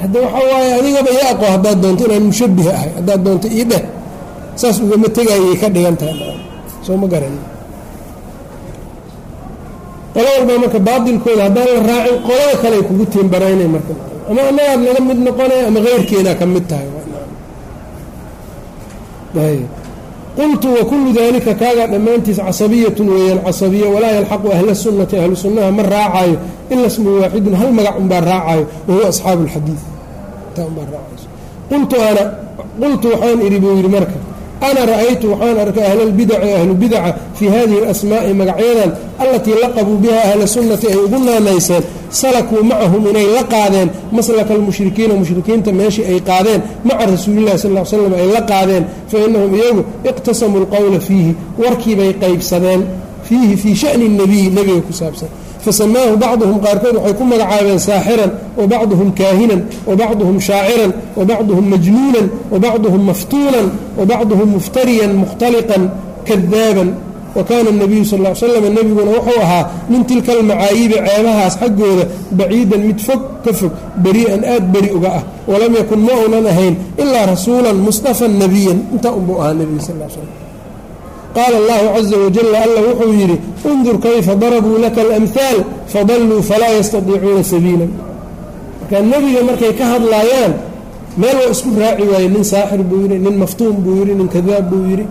hadda waxaa waaye adigaba ii aqo haddaad doonto inaan mushabih ahay haddaad doonto ii dheh saas ugama tegayay ka dhigan tahay soo ma garan. Qolo walba marka baatilkooda haddaan la raacin qolada kale ay kugu tiimbaraynay marka. Ama annagaad naga mid noqonaya ama keyrkeena ka mid tahay qultu wakulu dalika kaagaa dhammaantiis casabiyatun weeyaan casabiya walaa yalxaqu ahla sunnati ahlu sunnaha ma raacayo ila smu waaxidun hal magac unbaa raacayo wahuwa asxaabu اlxadiid qultu waxaan idhi buu yidhi marka ana ra'aytu waxaan arkay ahla اlbidaci ahlu bidaca fii hadihi alasmaa'i magacyadan allatii laqabuu biha ahla sunnati ay ugu naamayseen salakuu macahum inay la qaadeen maslaka almushrikiina mushrikiinta meeshii ay qaadeen maca rasuulillahi sal l slam ay la qaadeen fa innahum iyagu iqtasamuu alqowla fiihi warkiibay qaybsadeen fiihi fii sha'ni nebiyi nebiga ku saabsan fasamaahu bacduhum qaarkood waxay ku magacaabeen saaxiran wabacduhum kaahinan wabacduhum shaaciran wabacduhum majnuunan wabacduhum maftuunan wabacduhum muftariyan mukhtaliqan kadaaban wakaana nabiyu sal l slam nebiguna wuxuu ahaa min tilka almacaayibi ceebahaas xaggooda baciidan mid fog ka fog beri'an aad beri uga ah walam yakun ma uunan ahayn ilaa rasuulan mustafan nebiyan intaa unbuu ahaa nebiga sal slam qaala allahu caza wajala alla wuxuu yidhi undur kayfa darabuu laka alamhaal fadalluu falaa yastadiicuuna sabiila marka nebiga markay ka hadlaayaan meel waa isku raaci waaye nin saaxir buu yidhi nin maftuun buu yidhi nin kadaab buu yidhi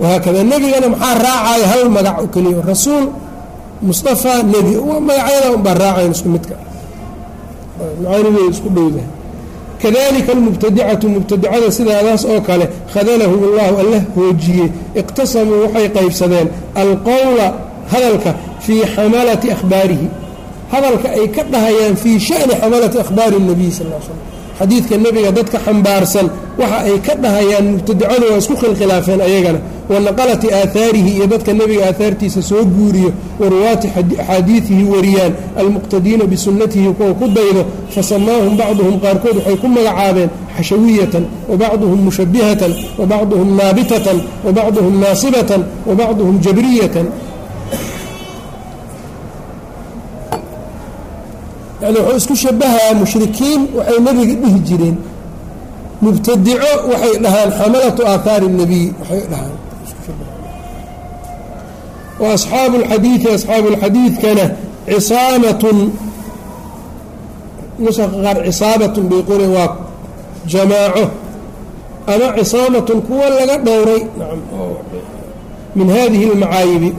wahaakada nebigana maxaa raacaya hal magac oo keliya rasuul mustafa nebi magacyada unbaa raacayan isku midka macaanibay isku dhowdahay kadalika almubtadicatu mubtadicada sidaadaas oo kale khadalahum allahu alla hoojiyey. Iqtasamuu waxay qaybsadeen alqowla hadalka fii xamalati akhbaarihi. Hadalka ay ka dhahayaan fii shani xamalati akhbaari اnabiy sal l slam xadiidka nebiga dadka xambaarsan waxa ay ka dhahayaan mubtadicadu waa isku khilkhilaafeen ayagana wa naqalati aahaarihi iyo dadka nebiga aahaartiisa soo guuriyo wa ruwaati axaadiidihi wariyaan. Almuqtadiina bisunnatihi kuwa ku daydo fasamaahum bacduhum qaarkood waxay ku magacaabeen xashawiyatan wa bacduhum mushabihatan wa bacduhum naabitatan wa bacduhum naasibatan wa bacduhum jabriyatan. Yani wuxuu isku shabahaa mushrikiin waxay nebiga dhihi jireen. Mubtadico waxay dhahaan xamalatu aathaari الnabiy waxay dhahaan wa asxaabu اlxadiidi asxaabu اlxadiidkana cisaamatun nusaqa qaar cisaabatun bay qoreen waa jamaaco ama cisaamatun kuwa laga dhowray min hadihi اlmacaayibi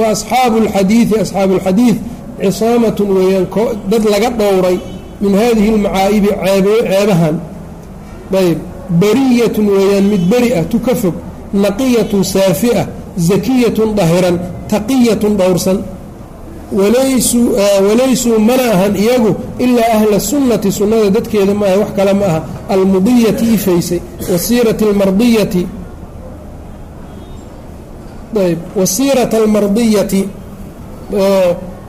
wa asxaabu اlxadiidi asxaabu اlxadiid cisaamatun weeyaan dad laga dhowray min hadihi اlmacaa'ibi ceebahan ayb bariyatun weeyaan mid beri ah tu ka fog naqiyatun saafi'a zakiyatun dahiran taqiyatun dhowrsan. Walaysuu mana ahan iyagu ilaa ahla sunnati sunnada dadkeeda maaha wax kale ma aha. Almudiyati ifaysay wasiirati almardiyati. Ayb wasiirata almardiyati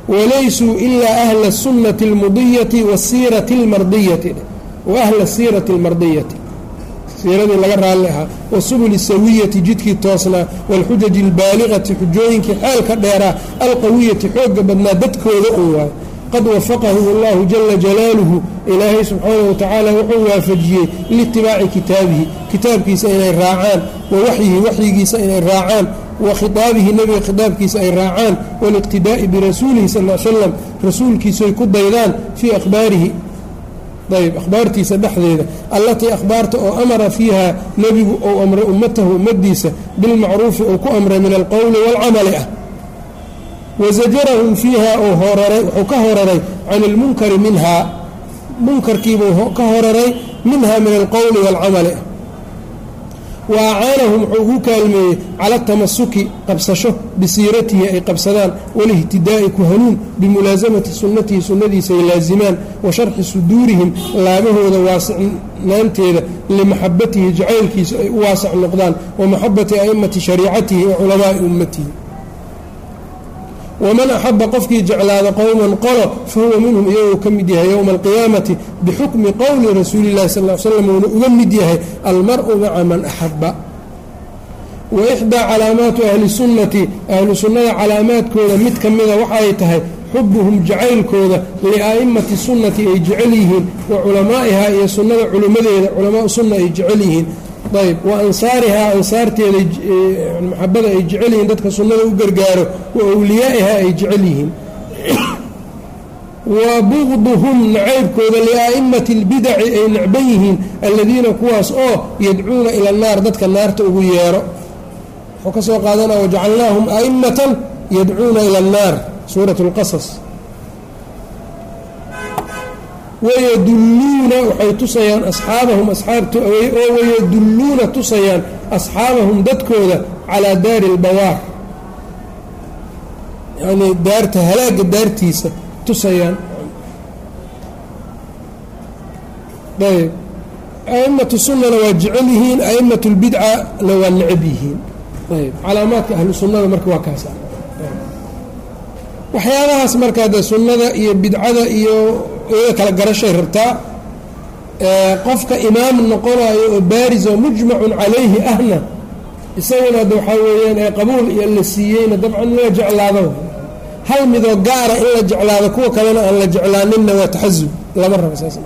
walaysuu ilaa ahla sunnati almudiyati wasiirati almardiyati. Wa ahla siirati almardiyati siiradii laga raalli ahaa wa subuli sawiyati jidkii toosnaa waalxujaji albaaliqati xujooyinkii xeelka dheeraa alqawiyati xoogga badnaa dadkooda un waayo qad wafaqahum allahu jala jalaaluhu ilaahay subxaana wa tacaala wuxuu waafajiyey liitibaaci kitaabihi kitaabkiisa inay raacaan wa waxyihi waxyigiisa inay raacaan wa khitaabihi nebiga khitaabkiisa ay raacaan waliqtidaa'i birasuulihi sal l slam rasuulkiisuay ku daydaan fii akhbaarihi ayb akhbaartiisa dhexdeeda allatii akhbaarta oo amara fiiha nebigu ou amray ummatahu ummadiisa bilmacruufi uu ku amray min alqowli waalcamali ah. Wazajarahum fiiha uu horaray wuxuu ka horaray can ilmunkari minhaa munkarkiibuu ka horaray minha min alqowli waalcamali ah wa acaanahum wuxuu ugu kaalmeeyey cala atamasuki qabsasho bisiiratihi ay qabsadaan walihtidaa'i ku hanuun bimulaasamati sunnatihi sunnadiisa ay laasimaan wa sharxi suduurihim laabahooda waasicnaanteeda limaxabatihi jacaylkiisa ay u waasac noqdaan wa maxabati a'immati shariicatihi wa culamaai ummatihi waman axaba qofkii jeclaada qowman qolo fahuwa minhum iyagoo ka mid yahay yowma alqiyaamati bixukmi qowli rasuuli llahi sal l slam uuna uga mid yahay almar-u maca man axaba wa ixdaa calaamaatu ahli sunnati ahlu sunnada calaamaadkooda mid ka mida waxay tahay xubuhum jacaylkooda lia'immati sunnati ay jecel yihiin wa culamaa'ihaa iyo sunnada culimmadeeda culamaau sunna ay jecel yihiin ayb wa ansaarihaa ansaarteeda maxabada ay jecel yihiin dadka sunnada u gargaaro wa awliyaa'ihaa ay jecel yihiin wa bugduhum nacaybkooda lia'immati اlbidaci ay necban yihiin aladiina kuwaas oo yadcuuna ila annaar dadka naarta ugu yeero. Wuxuu ka soo qaadanaya wajacalnaahum a'immatan yadcuuna ila annaar suurat اlqasas wayadulluuna waxay tusayaan asxaabahum asxaabto oo wayadulluuna tusayaan asxaabahum dadkooda calaa daari اlbawaar yacnii daarta halaagga daartiisa tusayaan ayb a'immatu sunnana waa jecel yihiin a'immatu اlbidcana waa necab yihiin ayb calaamaadka ahlu marka waa kaas waxyaabahaas markaa dee sunnada iyo bidcada iyo iyada kala garashay rabtaa qofka imaam noqonayo oo baaris mujmacun calayhi ahna isaguna hadda waxaa weeyaan ee qabuul iyo la siiyeyna dabcan loo jeclaado. Hal midoo gaara in la jeclaado kuwa kalena aan la jeclaaninna waa taxasub lama rabo saas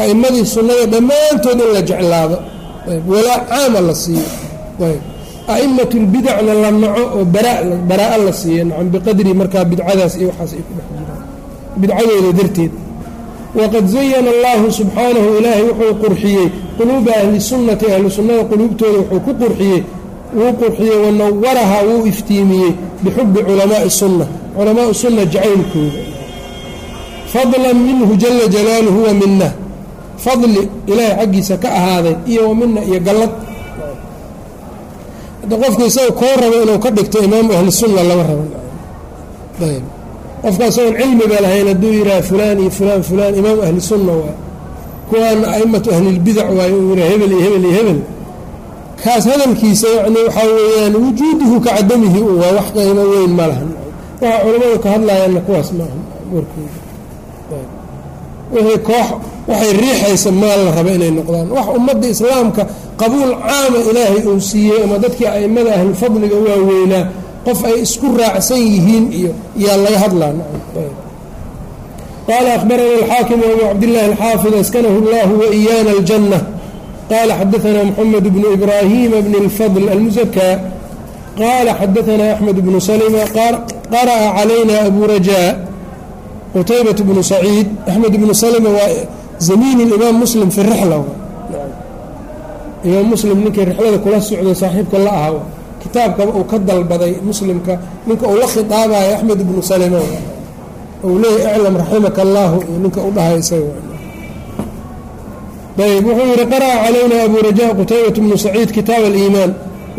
a'immadii sunnada dhammaantood in la jeclaado walaa caama la siiyo ayb a'immatu lbidacna la naco oo baraa la siiyo nacam biqadri markaa bidcadaas iyo waxaas ay ku dhex jiraan. Bidcadooda darteed. Waqad zayana allahu subxaanahu ilaahay wuxuu qurxiyey quluuba ahli sunnati ahlu sunnada quluubtooda wuxuu ku qurxiyey wuu qurxiyey wanawarahaa wuu iftiimiyey bixubbi culamaai sunna culamaau sunna jacaylkooda. Fadlan minhu jala jalaaluhu wa mina fadli ilaahay xaggiisa ka ahaaday iyo wa mina iyo gallad hadda qofku isaga koo rabo inuu ka dhigto imaamu ahli sunna lama rabo ayb qofka isagoon cilmiga lahayn hadduu yidhaha fulaan iyo fulaan fulaan imaam ahli sunna waay kuwaana a'immatu ahlilbidac waayo uu yidhaha hebel iyo hebel iyo hebel. Kaas hadalkiisa yacni waxaa weeyaan wujuuduhu ka cadamihi u waa wax qiimo weyn ma lahan. Waxa culammadu ka hadlayaanna kuwaas maaha warkooda wixii koox waxay riixaysa maal la raba inay noqdaan. Wax ummadda islaamka qabuul caama ilaahay uu siiyey ama dadkii a'immada ahlufadliga waaweynaa qof ay isku raacsan yihiin iyo yaa laga hadlaa qaala akhbarana alxaakimu abu cabdillaahi alxaafid askanahu llahu waiyaana aljanna. Qaala xadaanaa moxamed bnu ibraahiima bni اlfadl almusakaa qaala xadaanaa axmed bnu salima qara'a calayna abu rajaa qutaybat bnu saciid. Axmed bnu salima waa zamiini imaam muslim fi rixla imaam muslim ninkii rixlada kula socdo saaxiibka la aha kitaabkaba uu ka dalbaday muslimka ninka uu la khitaabayo axmed ibnu salima uu leeyahy iclam raximaka allaahu iyo ninka u dhahay isaga ayb wuxuu yihi qara'a calayna abu raja qutaybat bnu saciid kitaab aliimaan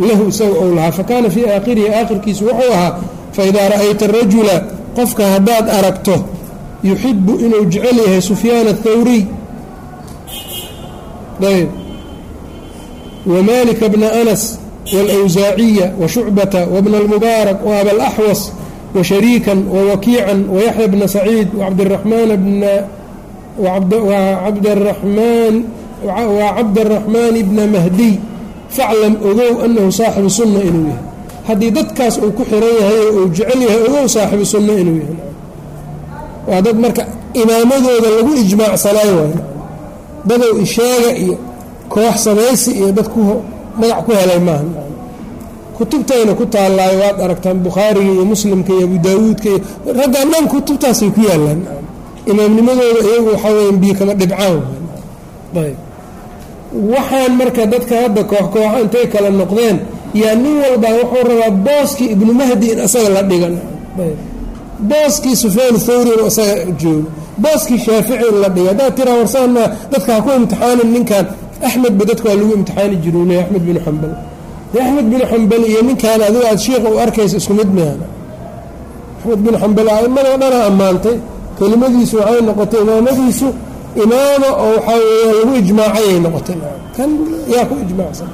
lahu isaga ou lahaa. Fakana fii aakhirihi aakhirkiisu wuxuu ahaa faidaa ra'ayta rajula qofka haddaad aragto yuxibu inuu jecel yahay sufyaan athawriy ayb wmalika bna anas والأwزاaعية وشhuعبة وبن المبارك وأbا الأحوص وشhريكا ووكيعا ويحيى بن سعيد وعبدالرحمن بن وعبد الرحمن بن مهدي فاcلم ogow أنhu صاaxiب سuنة inuu yahay haddii dadkaas uu ku xiran yahay oo uu jecel yahay ogow saaxibu sunno inuu yahay waa dad marka imaamadooda lagu ijmaacsanayo waay dadow isheega iyo koox samaysi iyo dad magac ku helay maaha kutubtayna ku taallaayo waad aragtaan bukhaariga iyo muslimka iyo abu daawuudka iyo raggan dhan kutubtaasay ku yaalaan imaamnimadooda iyagu waxaa weyan biyo kama dhibcaan. Ayb. Waxaan marka dadka hadda koox kooxa intay kala noqdeen yaa nin walbaa wuxuu rabaa booskii ibnu mahdi in isaga la dhigan. Booskii sufyaan thawri in isaga joogo. Booskii shaafici in la dhiga. Haddaad tiraa warsaana dadka ha ku imtixaanin ninkan axmedba dadka waa lagu imtixaani jiru le axmed binu xambal de axmed binu xambal iyo ninkan adigo aad shiikha u arkaysa isku mid mihan axmed binu xambal a'imadoo dhana ammaantay kelimadiisu waxay noqotay imaamadiisu imaama oo waxaa weya lagu ijmaacayay noqotay kan yaa ku ijmaacsan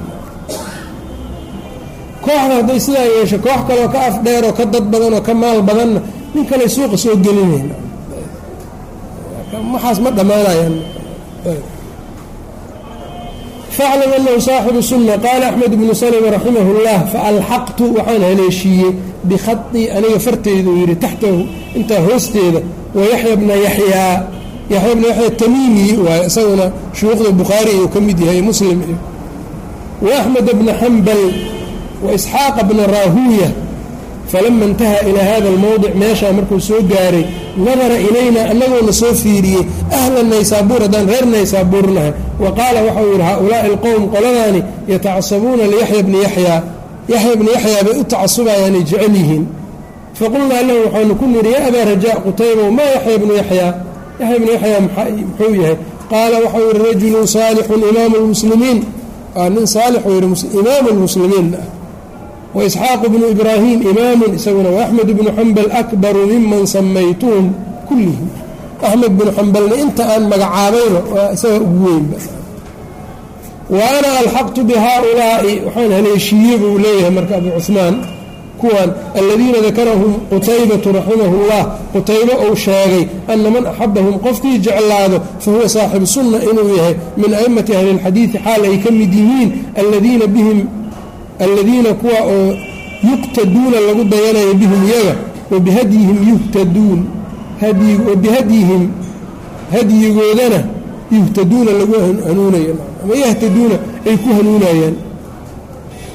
kooxda hadday sidaa yeesha koox kaleoo ka af dheer oo ka dad badan oo ka maal badanna nin kale suuqa soo gelinayna waxaas ma dhammaanayaan faclam anahu saaxibu sunna qaala axmed bnu salm raximah اllah faalxaqtu waxaan haleeshiiyey bikhai aniga farteydu yidhi taxtahu intaa hoosteeda wayaxya bna yaxyaa yaxya bna yaxya tamiimi waaye isaguna shuyuukhda bukhaari iyuu ka mid yahay muslim iyo waaxmed bna xambal waisxaaqa bna raahuuya falama intaha ilaa hada almowdic meeshaa markuu soo gaaray nadara ilayna anagoona soo fiiriyey ahla naysaabuur haddaan reer naysaabuurnahay wa qaala waxau yidhi haaulaai alqowm qoladaani yatacasabuuna liyaxya bni yaxyaa yaxya bni yaxyaa bay u tacasubayaanay jecel yihiin faqulnaa lahu waxaanu ku nidhi yaa abaa rajaa qutaybow maa yaxya bnu yaxyaa yaxya bnu yaxyaa muxuu yahay qaala waxau yidhi rajulun saalixun imaamu lmuslimiin waa nin saalixuu yidhi imaamu lmuslimiin waisxaaqu bnu ibraahim imaamun isaguna waaxmed bnu xambal akbaru miman samaytuhum kullihim axmed binu xambalna inta aan magacaabayba waa isaga ugu weynba wa ana alxaqtu bihaaulaa'i waxaan haleeshiiye buu leeyahay marka abu cuhmaan kuwan aladiina dakarahum qutaybatu raximahu llah qutaybo uu sheegay ana man axabahum qofkii jeclaado fahuwa saaxibu sunna inuu yahay min a'immati ahli اlxadiidi xaal ay ka mid yihiin aladiina bihim aladiina kuwa oo yuqtaduuna lagu dayanayo bihim iyaga wabihadyihim yuhtaduun wabihadyihim hadyigoodana yuhtaduuna lagu hanuunayo ama yahtaduuna ay ku hanuunayaan.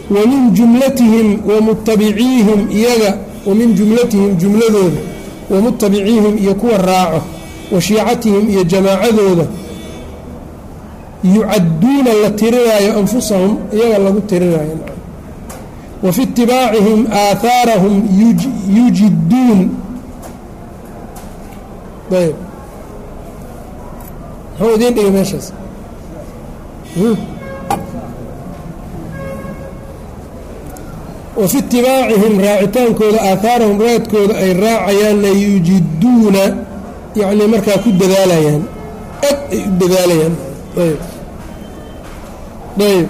Wa min jumlatihim wa mutabiciihim iyaga wa min jumlatihim jumladooda wa mutabiciihim iyo kuwa raaco wa shiicatihim iyo jamaacadooda yucadduuna la tirinaayo anfusahum iyaga lagu tirinaayo fi itibaacihim aahaarahum yujiduun ayb muxuu idiin dhigay meeshaas wa fi itibaacihim raacitaankooda aahaarahum raadkooda ay raacayaanna yujiduuna yacnii markaa ku dadaalayaan ad ay u dadaalayaan ayb ayb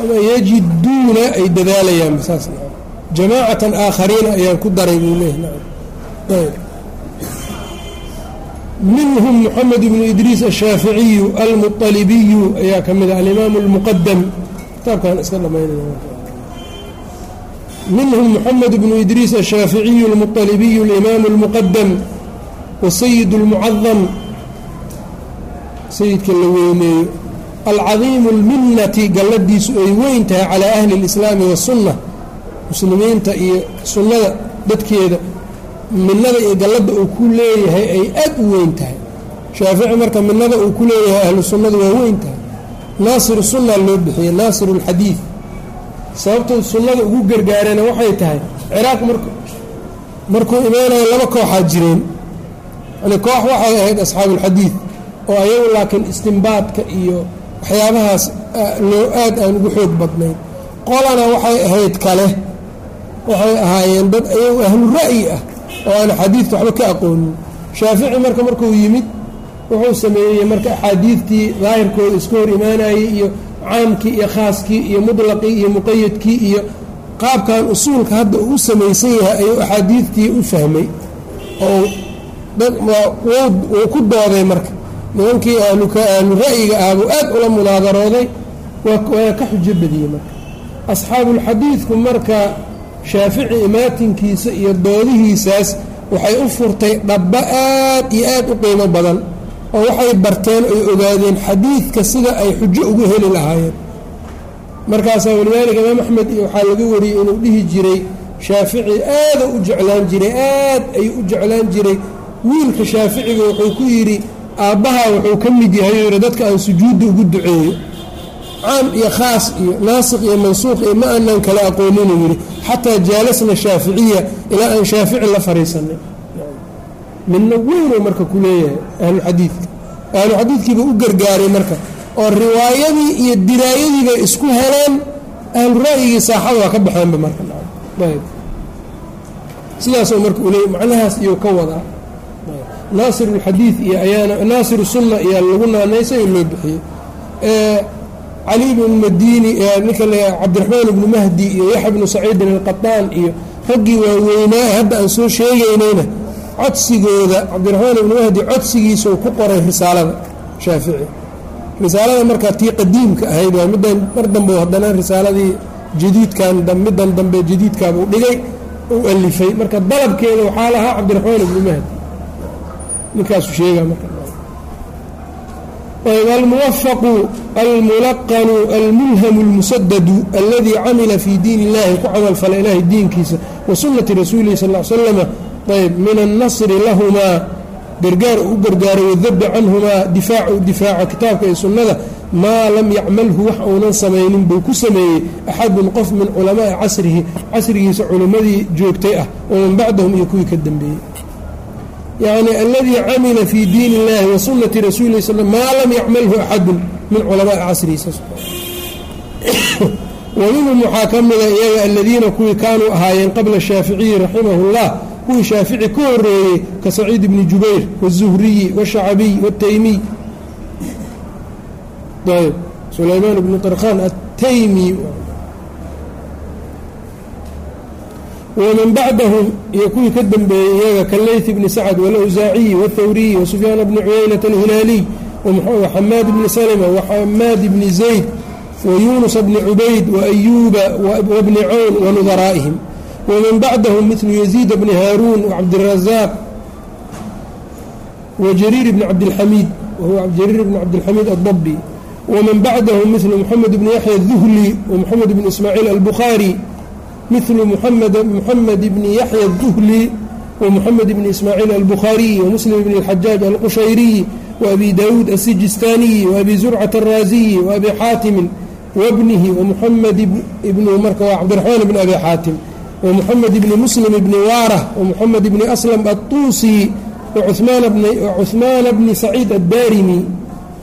ama yajiduuna ay dadaalayaan saas jamaacatan aakhariina ayaan ku daray buu leeyahy ayb minhum moxamed ibnu idriis ashaaficiyu almuطalibiyu ayaa ka mid a alimaamu اlmuqadam kitaabkan iska dhamaynaya minhum moxamed bnu idriis ashaaficiyu almuطalibiyu alimaamu اlmuqadam wasayid اlmucadam sayidka la weyneeyo alcadiimu اlminnati galladiisu ay weyn tahay calaa ahli اlislaami wasunna muslimiinta iyo sunnada dadkeeda minada iyo galladda uu ku leeyahay ay aad u weyn tahay shaafici marka minada uu ku leeyahay ahlu sunnadu waa weyn tahay naasiru sunna loo bixiyey naasiru اlxadiid sababtuu sunnada ugu gargaarana waxay tahay ciraaq mark markuu imaanayo laba kooxaa jireen yani koox waxay ahayd asxaabuulxadiid oo ayagu laakiin istimbaadka iyo waxyaabahaas loo aad aan ugu xoog badnayn. Qolana waxay ahayd kale. Waxay ahaayeen dad ayagu ahlu ra'yi ah oo aan axaadiidta waxba ka aqoonin. Shaafici marka markuu yimid wuxuu sameeyey marka axaadiidtii daahirkooda iska hor imaanayey iyo caamkii iyo khaaskii iyo mutlaqii iyo muqayadkii iyo qaabkan usuulka hadda uu u samaysan yahay ayuu axaadiidtii u fahmay. Oo wuu ku dooday marka nimankii ahlu ra'yiga ah buu aad ula munaadarooday waa ka xujo badiyey marka. Asxaabulxadiidku marka shaafici imaatinkiisa iyo doodihiisaas waxay u furtay dhabba aad iyo aad u qiimo badan oo waxay barteen oy ogaadeen xadiidka sida ay xujo ugu heli lahaayeen. Markaasaa walidaalika imaam axmed iyo waxaa laga wariyey inuu dhihi jiray shaafici aada u jeclaan jiray aad ayuu u jeclaan jiray. Wiilka shaaficiga wuxuu ku yidhi aabbahaa wuxuu ka mid yahay dadka aan sujuudda ugu duceeyo caam iyo khaas iyo naasik iyo mansuuq iyo ma aanan kala aqooninu yidhi xataa jaalasna shaaficiya ilaa aan shaafici la fariisanay midna weynuu marka ku leeyahay ahluxadiidka ahluxadiidkiiba u gargaaray marka oo riwaayadii iyo diraayadiibay isku heleen ahlu ra'yigii saaxada waa ka baxeenba marka. Sidaasoo marka uu leey macnahaas iyuu ka wadaa naasir اlxadiid iyo ayaana naasir sunna ayaa lagu naanaysay loo bixiyey. Cali bn madini ninka cabdiraxmaan ibnu mahdi iyo yaxya bnu saciidin alqaطaan iyo raggii waaweynaa hadda aan soo sheegaynayna codsigooda cabdiraxmaan ibnu mahdi codsigiisau ku qoray risaalada shaafici. Risaalada markaa tii qadiimka ahayd waa middan mar dambe haddana risaaladii jadiidkan middan dambe jadiidkaabuu dhigay u alifay. Marka dalabkeeda waxaa lahaa cabdiraxmaan ibnu mahdi ninkaasu sheega marka. Almuwafaqu almulaqanu almulhamu اlmusadadu aladii camila fii diin illahi ku camalfala ilahay diinkiisa wa sunati rasuulihi sal l slama ayb min annasri lahumaa gargaar u gargaaray wadabi canhumaa difaacu difaaca kitaabka iyo sunnada maa lam yacmalhu wax uunan samaynin buu ku sameeyey axadun qof min culamaai casrihi casrigiisa culimmadii joogtay ah waman bacdahum iyo kuwii ka dambeeyey yacni aladii camila fii diin illahi wa sunati rasuulihi sal maa lam yacmalhu axadun min culamaai casrihi *coughs* waminhum waxaa ka mida iyaga aladiina kuwii kaanuu ahaayeen qabla shaaficiyi raximahu llah kuwii shaafici ka horeeyey ka saciid bni jubayr wالzuhriyi wالshacbiy wالtaymiy ayb sulaymaan bnu طarkhan ataymi waman bacdahum iyo kuwii ka dambeeyey iyaga kaleyth bni sacd wاlawsaaciyi wاthawriyi wasufyaan bni cuyaynata alhilaaliy waxamaad bni salma waxamaad bni zayd wayunus bni cubayd waayuuba wabni cawn wanudaraa'ihim wman bacdahum midlu yaziid bni haaruun wacabdirazaq wajariir bni cabdilxamiid wahuwa jariir bni cabdilxamiid addabi waman bacdahum midlu moxamed bni yaxya aduhli wamoxamed bni ismaaciil albukhaari midlu moxamed bni yaxya aduhli wamoxamed bni ismaaciil albukhaariyi wamuslim bni alxajaaj alqushayriyi waabi daawuud asijistaaniyi waabi zurcat alraaziyi waabi xaatimin wabnihi wamuxamed ibnu marka waa cabdiraxmaan bni abi xaatim ومحمد بن مسلم بن وارة ومحمد بن أسلم الطوسي وعثمان بن, وعثمان بن سعيد الدارمي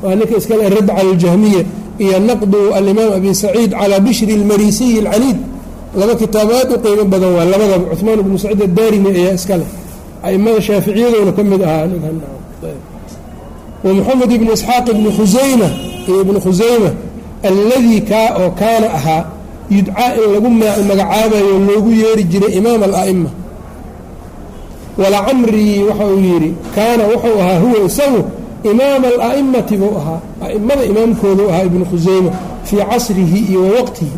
وأنك اسكال الرد على الجهمية هي نقد الإمام أبي سعيد laba kitaab aad u qiimo badan waa labadaba cuثmaan ibnu saciid adaarimi ayaa iskale aimada shaaficiyadoona ka mid ahaa wamaxamed ibnu isxaaq ibni khusayma iyo ibnu khusayma alladii kaa oo kaana ahaa yudcaa in lagu magacaabayo loogu yeeri jiray imaam ala'ima walacamrii waxa uu yidhi kaana wuxuu ahaa huwa isagu imaama ala'imati buu ahaa a'immada imaamkoodu ahaa ibnu khusayma fii casrihi iyo wawaqtihi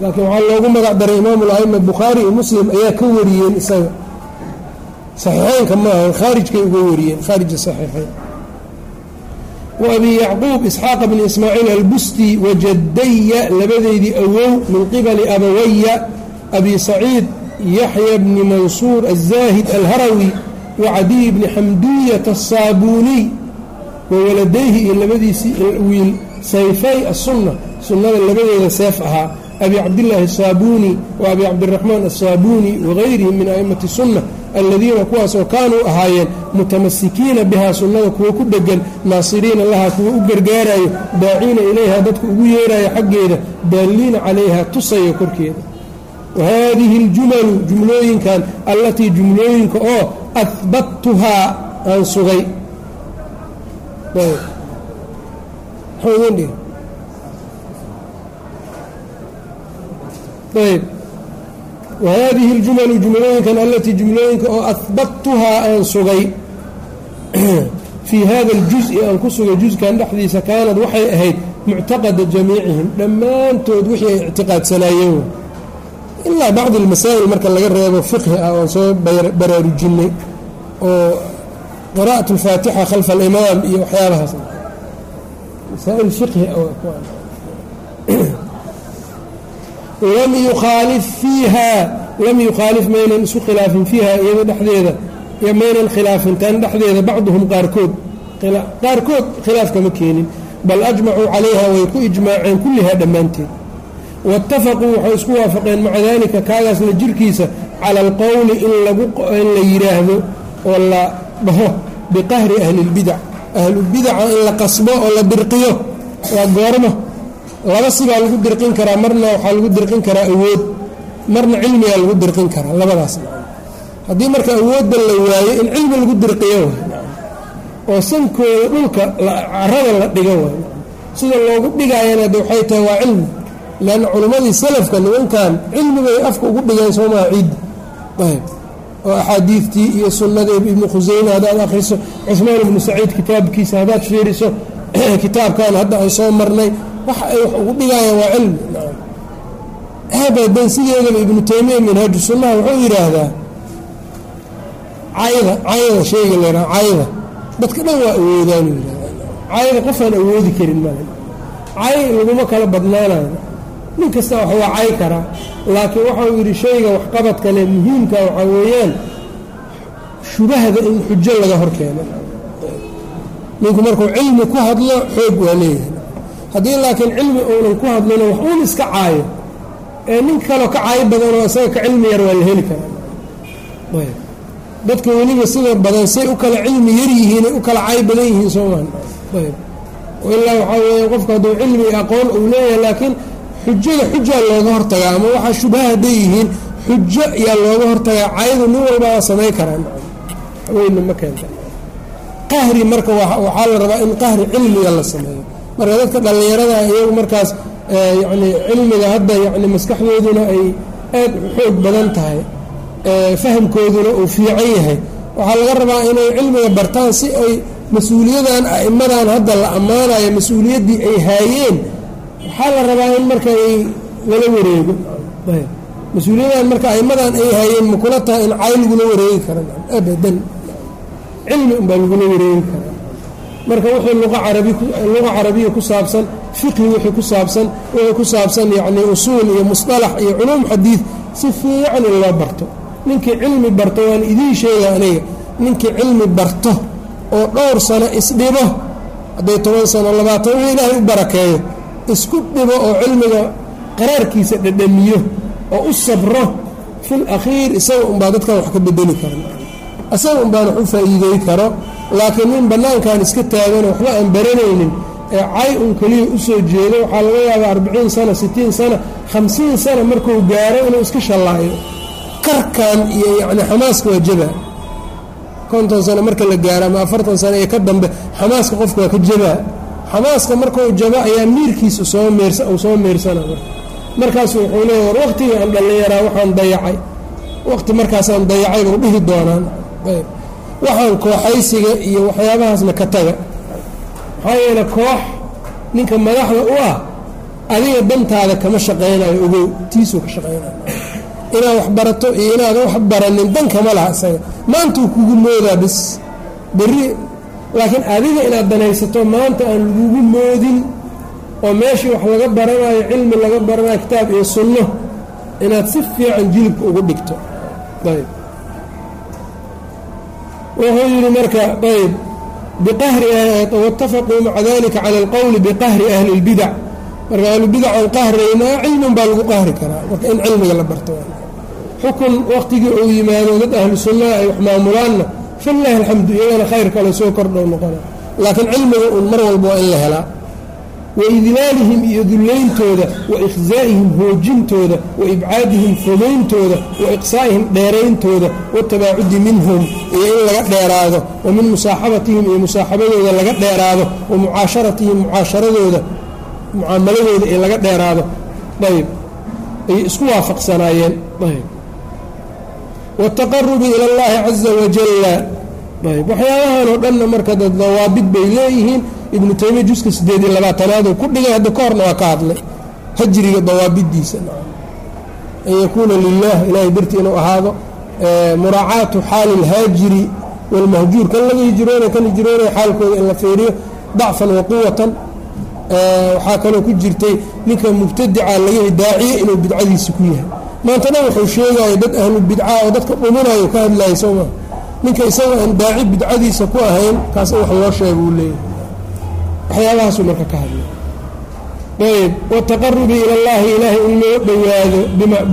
laakiin waxaa loogu magac daray imaamu la'ima bukhaari iyo muslim ayaa ka wariyeen isaga. Saxiixeynka maaha khaarijkay uga wariyeen khaarija saxiixeyn. Wa abi yacquub isxaaqa bni ismaaciil albusti wajadaya labadeydii awow min qibali abawaya abi saciid yaxya bni mansuur aلzaahid alharawi wa cadiy bni xamduuyata asaabuuniy wa waladayhi iyo labadiisii wiil sayfay asunna sunnada labadeeda seef ahaa abi cabdillaahi asaabuuni wa abi cabdiraxmaan asaabuni wagayrihi min a'imati sunna aladiina kuwaasoo kaanuu ahaayeen mutamasikiina bihaa sunnada kuwa ku dheggan naasiriina lahaa kuwa u gargaarayo daaciina ilayha dadka ugu yeerayo xaggeeda daalliina calayha tusaya korkeeda wahaadihi aljumalu jumlooyinkan allatii jumlooyinka oo ahbattuhaa aan sugay ayb whadihi اljumalu jumlooyinkan alatii jumlooyinka oo ahbattuhaa aan sugay fii hada اljuز'i aan ku sugay juskan dhexdiisa kaanad waxay ahayd muctaqada jamiicihim dhammaantood wixii ay ictiqaadsanaayeen ilaa bacdi اlmasaa'il marka laga reebo fiqhi ah oon soo baraarujinay oo qira'aة اlfaatixa khalfa alimaam iyo waxyaabahaas masaail fiqhi lam yukhaalif fiiha lam yukhaalif maynan isu khilaafin fiiha iyada dhexdeeda maynan khilaafin tan dhexdeeda bacduhum qaarkood qaarkood khilaaf kama keenin bal ajmacuu calayha way ku ijmaaceen kullihaa dhammaanteed waitafaquu waxay isku waafaqeen maca daalika kaagaasna jirkiisa cala alqowli in la yidhaahdo oo la dhaho biqahri ahli اlbidac ahlulbidaca in la qasbo oo la dirqiyo waa goormo laba sibaa lagu dirqin karaa marna waxaa lagu dirqin karaa awood. Marna cilmigaa lagu dirqin karaa labadaas. Haddii marka awoodda la waayo in cilmi lagu dirqiyo oo sankooda dhulka carada la dhigo waay. Sida loogu dhigaayana de waxay tahay waa cilmi. Leanna culimmadii salafka nimankan cilmibay afka ugu dhigeen soomaa ciiddi ayb. Oo axaadiidtii iyo sunnadii ibnu khuseyme haddaad akhriso cuhmaan ibnu saciid kitaabkiisa haddaad fiiriso kitaabkan hadda ay soo marnay waxa ay wax ugu dhigaayaan waa cilmi. Abadan sideedaba ibnu taymiya minhaaju sunnaha wuxuu yidhaahdaa cayda cayda shayga laydhaha cayda. Dadka dhan waa awoodaan yidhahda cayda qofaan awoodi karin male cay laguma kala badnaanayo. Nin kasta wax waa cay karaa laakiin waxau yidhi shayga waxqabadkale muhiimka waxaa weeyaan shubahda in xujo laga hor keeno ninku markuu cilmi ku hadlo xoog waa leeyahay. Haddii laakiin cilmi uunan ku hadlino wax uun iska caayo ee nin kaloo ka caayo badanoo isaga ka cilmi yar waa la heli karaa. Dadka weliba sida badan say u kala cilmi yar yihiin ay u kala cay badan yihiin soomaan ayb. Ilaa waxaa weeya qofku hadduu cilmi aqoon uu leeyahay laakiin xujada xujaa looga hortagaa ama waxaa shubaha hadday yihiin xujo yaa looga hortagaa caydu nin walbaa samay karaan. Haweyna ma keenta qahri marka waxaa la rabaa in qahri cilmiga la sameeyo. Marka dadka dhallinyarada iyagu markaas yacni cilmiga hadda yacni maskaxdooduna ay aad xoog badan tahay fahamkooduna uu fiican yahay. Waxaa laga rabaa inay cilmiga bartaan si ay mas'uuliyadan a'immadan hadda la ammaanayo mas'uuliyaddii ay haayeen. Waxaa la rabaa in marka ay lala wareego. Mas'uuliyadan marka a'immadan ay haayeen ma kula tahay in cay lagula wareegi kara abadan cilmi unbaa lagula wareegi karaa. Marka carabi luqa carabiya ku saabsan fiqhi wixii ku saabsan wixii ku saabsan yacni usuul iyo musطalax iyo culuum xadiid si fiican in loo barto. Ninkii cilmi barto waan idiin sheega aniga ninkii cilmi barto oo dhowr sano isdhibo hadday toban sano labaatan wixii ilaahay u barakeeyo isku dhibo oo cilmiga qaraarkiisa dhadhamiyo oo u sabro fil akhiir isaga unbaa dadkan wax ka bedeli kara isaga unbaan wax u faa'iidey karo laakiin nin bannaankan iska taagan waxba aan baranaynin ee cay un keliya u soo jeedo waxaa laga yaabaa arbiciin sana sittiin sana hamsiin sana markuu gaaro inuu iska shallaayo. Karkan iyo yacni xamaaska waa jabaa konton sano marka la gaaro ama afartan sano iyo ka dambe xamaaska qofka waa ka jabaa xamaaska markuu jabo ayaa miirkiisa soo meersa uu soo meersana. Markaasu wuxuu leeya war waqtigii aan dhallinyaraa waxaan dayacay. Waqti markaasaan dayacay buu dhihi doonaan waxaan kooxaysiga iyo waxyaabahaasna ka taga. Maxaa yeele koox ninka madaxda u ah adiga dantaada kama shaqaynayo ogow tiisuu ka shaqaynayo inaad wax barato iyo inaadan wax baranin dan kama laha isaga. Maantuu kugu moodaa bis berri. Laakiin adiga inaad danaysato maanta aan lagugu moodin oo meeshii wax laga baranayo cilmi laga baranayo kitaab iyo sunno inaad si fiican jilibka ugu dhigto. Ayb wuxuu yidhi marka ayb biqahri waitafaquu maca dalika cala alqowli biqahri ahli اlbidac marka ahlubidac aan qahraynaa cilmin baa lagu qahri karaa marka in cilmiga la barto xukun waqtigii uu yimaado dad ahlu sunnaha ay wax maamulaanna falilahi alxamdu iyagana khayr kale soo kordhow noqona laakiin cilmiga uun mar walba waa in la helaa wa waidlaalihim iyo dulleyntooda wa ikhsaa'ihim hoojintooda wa ibcaadihim fodayntooda wa iqsaa'ihim dheerayntooda watabaacudi minhum iyo in laga dheeraado wa min musaaxabatihim iyo musaaxabadooda laga dheeraado wa mucaasharatihim mucaasharadooda mucaamaladooda ee laga dheeraado. Ayb ayay isku waafaqsanaayeen. Ayb wataqarubi ila allahi caza wajalla ayb waxyaabahan oo dhanna marka dawaabid bay leeyihiin. Ibnu taymiya juska sideed iyo labaatanaad ku dhigay hadda ka horna waa ka hadlay. Hajriga dawaabidiisa. An yakuuna lilah ilahay dartii inuu ahaado. Muraacaatu xaali اlhaajiri wاlmahjuur kan laga hijroonay kan hijroonaya xaalkooda in la fiiriyo dacfan wa quwatan waxaa kaloo ku jirtay ninka mubtadica laga daaciye inuu bidcadiisa ku yahay. Maanta dhan wuxuu sheegaya dad ahlu bidca oo dadka dhuminayo ka hadlaya soo maa ninka isaga aan daaci bidcadiisa ku ahayn kaas wax loo sheega uu leeyahay. Waxyaabahaasuu marka ka hadlay. Ayb wataqarubi ila llahi ilaahay in loo dhowaado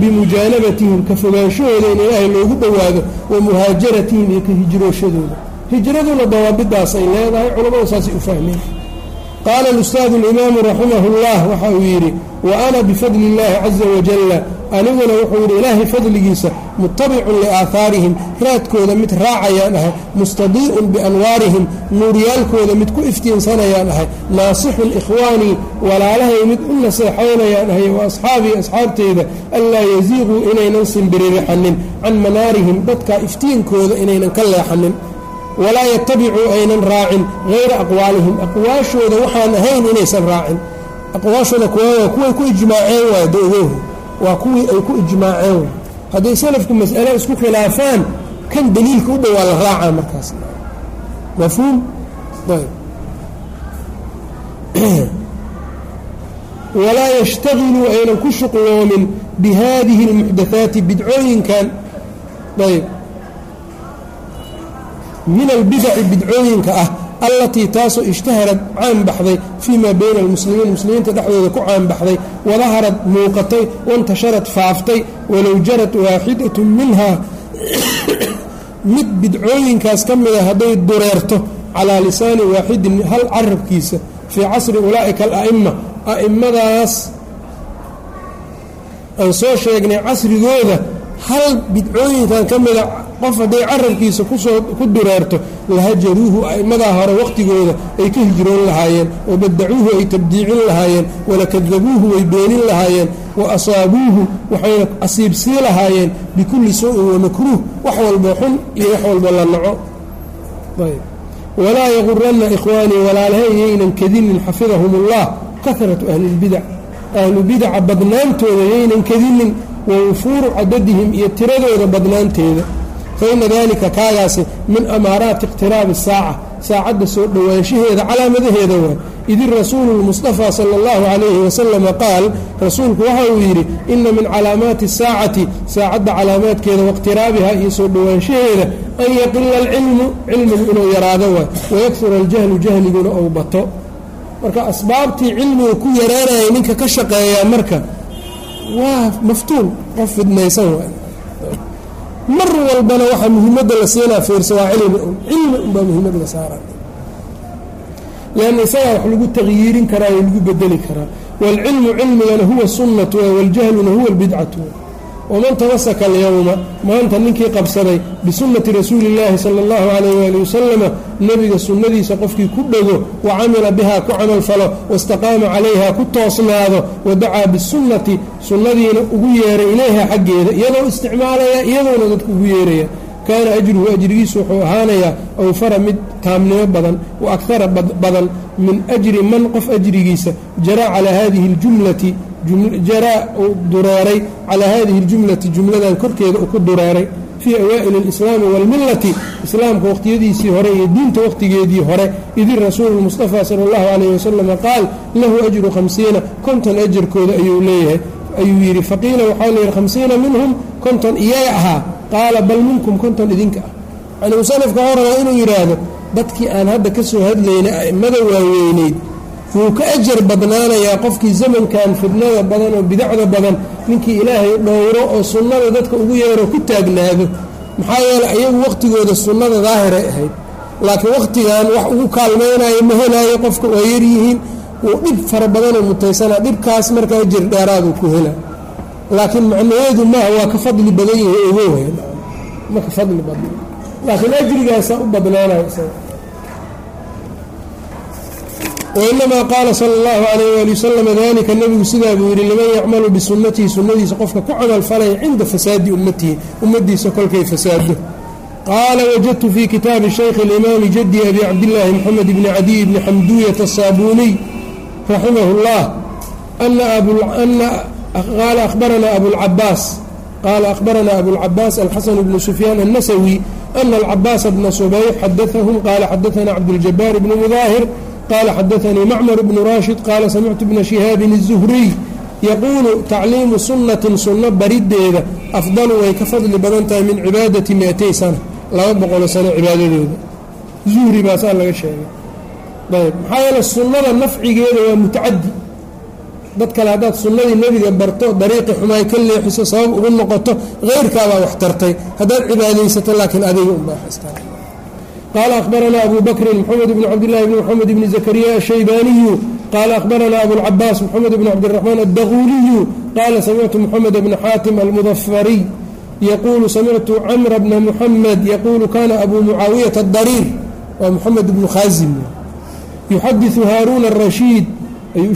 bimujaanabatihim ka fogaanshahooda in ilaahay loogu dhowaado wa muhaajaratihim iyo ka hijrooshadooda. Hijraduna dawaabidaas ay leedahay culamadu saasay u fahmeen. Qaala alustaadu alimaamu raximah اllah waxa uu yidhi wa ana bifadli اllahi caza wajalla aniguna wuxuu yidhi ilaahay fadligiisa mutabicun liaahaarihim raadkooda mid raacayaan ahay mustadii'un bianwaarihim nuuryaalkooda mid ku iftiinsanayaan ahay naasixun ikhwaanii walaalahay mid u naseexaynayaan ahay wa asxaabii asxaabteyda anlaa yasiiquu inaynan simbiririxanin can manaarihim dadka iftiinkooda inaynan ka leexanin. Walaa yatabicuu aynan raacin hayra aqwaalihim aqwaashooda waxaan ahayn inaysan raacin. Aqwaashooda kuwa kuway ku ijmaaceen waay doogohu waa kuwii ay ku ijmaaceen. Waay hadday salafku mas'ale isku khilaafaan kan daliilka u dhow waa la raacaa markaas. Mafhuum? Ayb. *clears throat* Walaa yashtagiluu aynan ku shuqloomin bi haadihi bidcooyinkan. Ayb. Min albidaci bidcooyinka ah allatii taasoo ishtaharad caan baxday fii maa bayna almuslimiin muslimiinta dhexdooda ku caan baxday wadaharad muuqatay waintasharad faaftay walow jarad waaxidatun minhaa *coughs* mid bidcooyinkaas ka mida hadday dureerto calaa lisaani waaxidin hal carabkiisa fii casri ulaa'ika ala'ima a'immadaas aan soo sheegnay casrigooda hal bidcooyinkan ka mida qof hadday carabkiisa ku soo ku dureerto lahajaruuhu a'immadaa hore wakhtigooda ay ka hijroon lahaayeen wabadacuuhu ay tabdiicin lahaayeen walakadabuuhu way beenin lahaayeen wa asaabuuhu waxayna asiibsii lahaayeen bikulli suu-in wamakruuh wax walbo xun iyo wax walbo la naco. Walaa yaguranna ikhwaanii walaalahay yaynan kadinin xafidahum ullah kahratu ahlilbidac ahlu bidaca badnaantooda yaynan kadinin wa wufuuru cadadihim iyo tiradooda badnaanteeda faina dalika kaagaasi min amaaraati iqtiraabi saaca saacadda soo dhowaanshaheeda calaamadaheeda waa id irasuulu lmustafaa sala allahu calayhi wasalama qaal rasuulku waxa uu yidhi ina min calaamaati asaacati saacadda calaamaadkeeda waiqtiraabiha iyo soo dhowaanshaheeda an yaqila alcilmu cilmigu inuu yaraado waay. Wayakura aljahlu jahliguna ou bato. Marka asbaabtii cilmiga ku yaraanayay ninka ka shaqeeyaa marka waa maftuun qof fidnaysan waay mar walbana waxaa muhimadda la siinaa fiirsa waa cilmi un cilmi unbaa muhiimad la saara lanna isagaa wax lagu taqyiirin karaa o lagu bedeli karaa. Waalcilmu cilmigana huwa sunnatu waljahluna huwa albidcatu waman tamasaka alyowma maanta ninkii qabsaday bisunnati rasuuli illaahi sala allahu calayh waali wasalama nebiga sunnadiisa qofkii ku dhego wa camila bihaa ku camal falo wastaqaama calayha ku toosnaado wadacaa bisunnati sunnadiina ugu yeeray ilayha xaggeeda iyadoo isticmaalaya iyadoona dadku ugu yeeraya. Kaana ajruhu ajrigiisu wuxuu ahaanayaa awfara mid taamnimo badan wa akara badan min ajri man qof ajrigiisa jaraa calaa haadihi اljumlati jaraa uu dureeray calaa hadihi اljumlati jumladan korkeeda uu ku dureeray fii awaa'ili اlislaami wاlmilati islaamka waqhtiyadiisii hore iyo diinta waqtigeedii hore idi rasuulu mustafa sala اllahu calayh wasalama qaal lahu ajru khamsiina konton ajarkooda ayuu leeyahay ayuu yidhi faqiila waxaa layidhi khamsiina minhum konton iyaga ahaa qaala bal minkum konton idinka ah yani musanifka hoo rabaa inuu yidhaahdo dadkii aan hadda ka soo hadlaynay a'immada waaweyneyd wuu ka ajar badnaanayaa qofkii zamankan fidnada badan oo bidacda badan. Ninkii ilaahay dhowro oo sunnada dadka ugu yeero ku taagnaado. Maxaa yeeley ayagu wakhtigooda sunnada daahiray ahayd. Laakiin wakhtigan wax ugu kaalmaynayo ma helaayo qofka waa yaryihiin wuu dhib fara badanoo mutaysana dhibkaas marka ajir dheeraadu ku hela laakiin macnaheedu maaha waa ka fadli badan yahay ogow ma ka fadli badna laakiin ajrigaasaa u badnaanayo isaga wainamaa qaala sala allahu calayh waali wasalam dalika nebigu sidaa buu yidhi liman yacmalu bisunatihi sunnadiisa qofka ku camal falaya cinda fasaadi ummatihi ummadiisa kolkay fasaado qaala wajadtu fi kitaabi shaykhi اlimaami jaddi abi cabdillaahi moxamed bni cadiy bni xamduuyata asaabuniy raximah اllah qaala ahbaranaa abulcabaas qaala ahbaranaa abulcabaas alxasan bnu sufyaan annasawi ana alcabaasa bna subayx xadaahum qaala xadaana cabduljabaar bni mudaahir qala xadaanii macmar bnu rashid qaala samictu bna shihaabin الzuhriy yaquulu tacliimu sunnatin sunno bariddeeda afdalu way ka fadli badan tahay min cibaadati mi-atay sana laba boqolo sano cibaadadooda zuhri baasaa laga sheegay ayb maxaa yeele sunnada nafcigeeda waa mutacadi dad kale haddaad sunnadii nebiga barto dariiqi xumaay ka leexiso sabab ugu noqoto heyrkaabaa wax tartay haddaad cibaadaysato laakiin adiga unbaaxastaa qala akhbarana abu bakrin mxamed bn cabdlahi bn mxamed bni zakariya ashaybaniyu qala akhbarana abulcabaas mxamed bn cabdiraxmaan addahuuliyu qala samictu mxamed bna xaatim almudafariy yqulu samictu camra bna muxamed yaqulu kana abu mucaawiyata adariir waa muxamed bnu khaasim yuxadiu haaruuna arashiid ayuu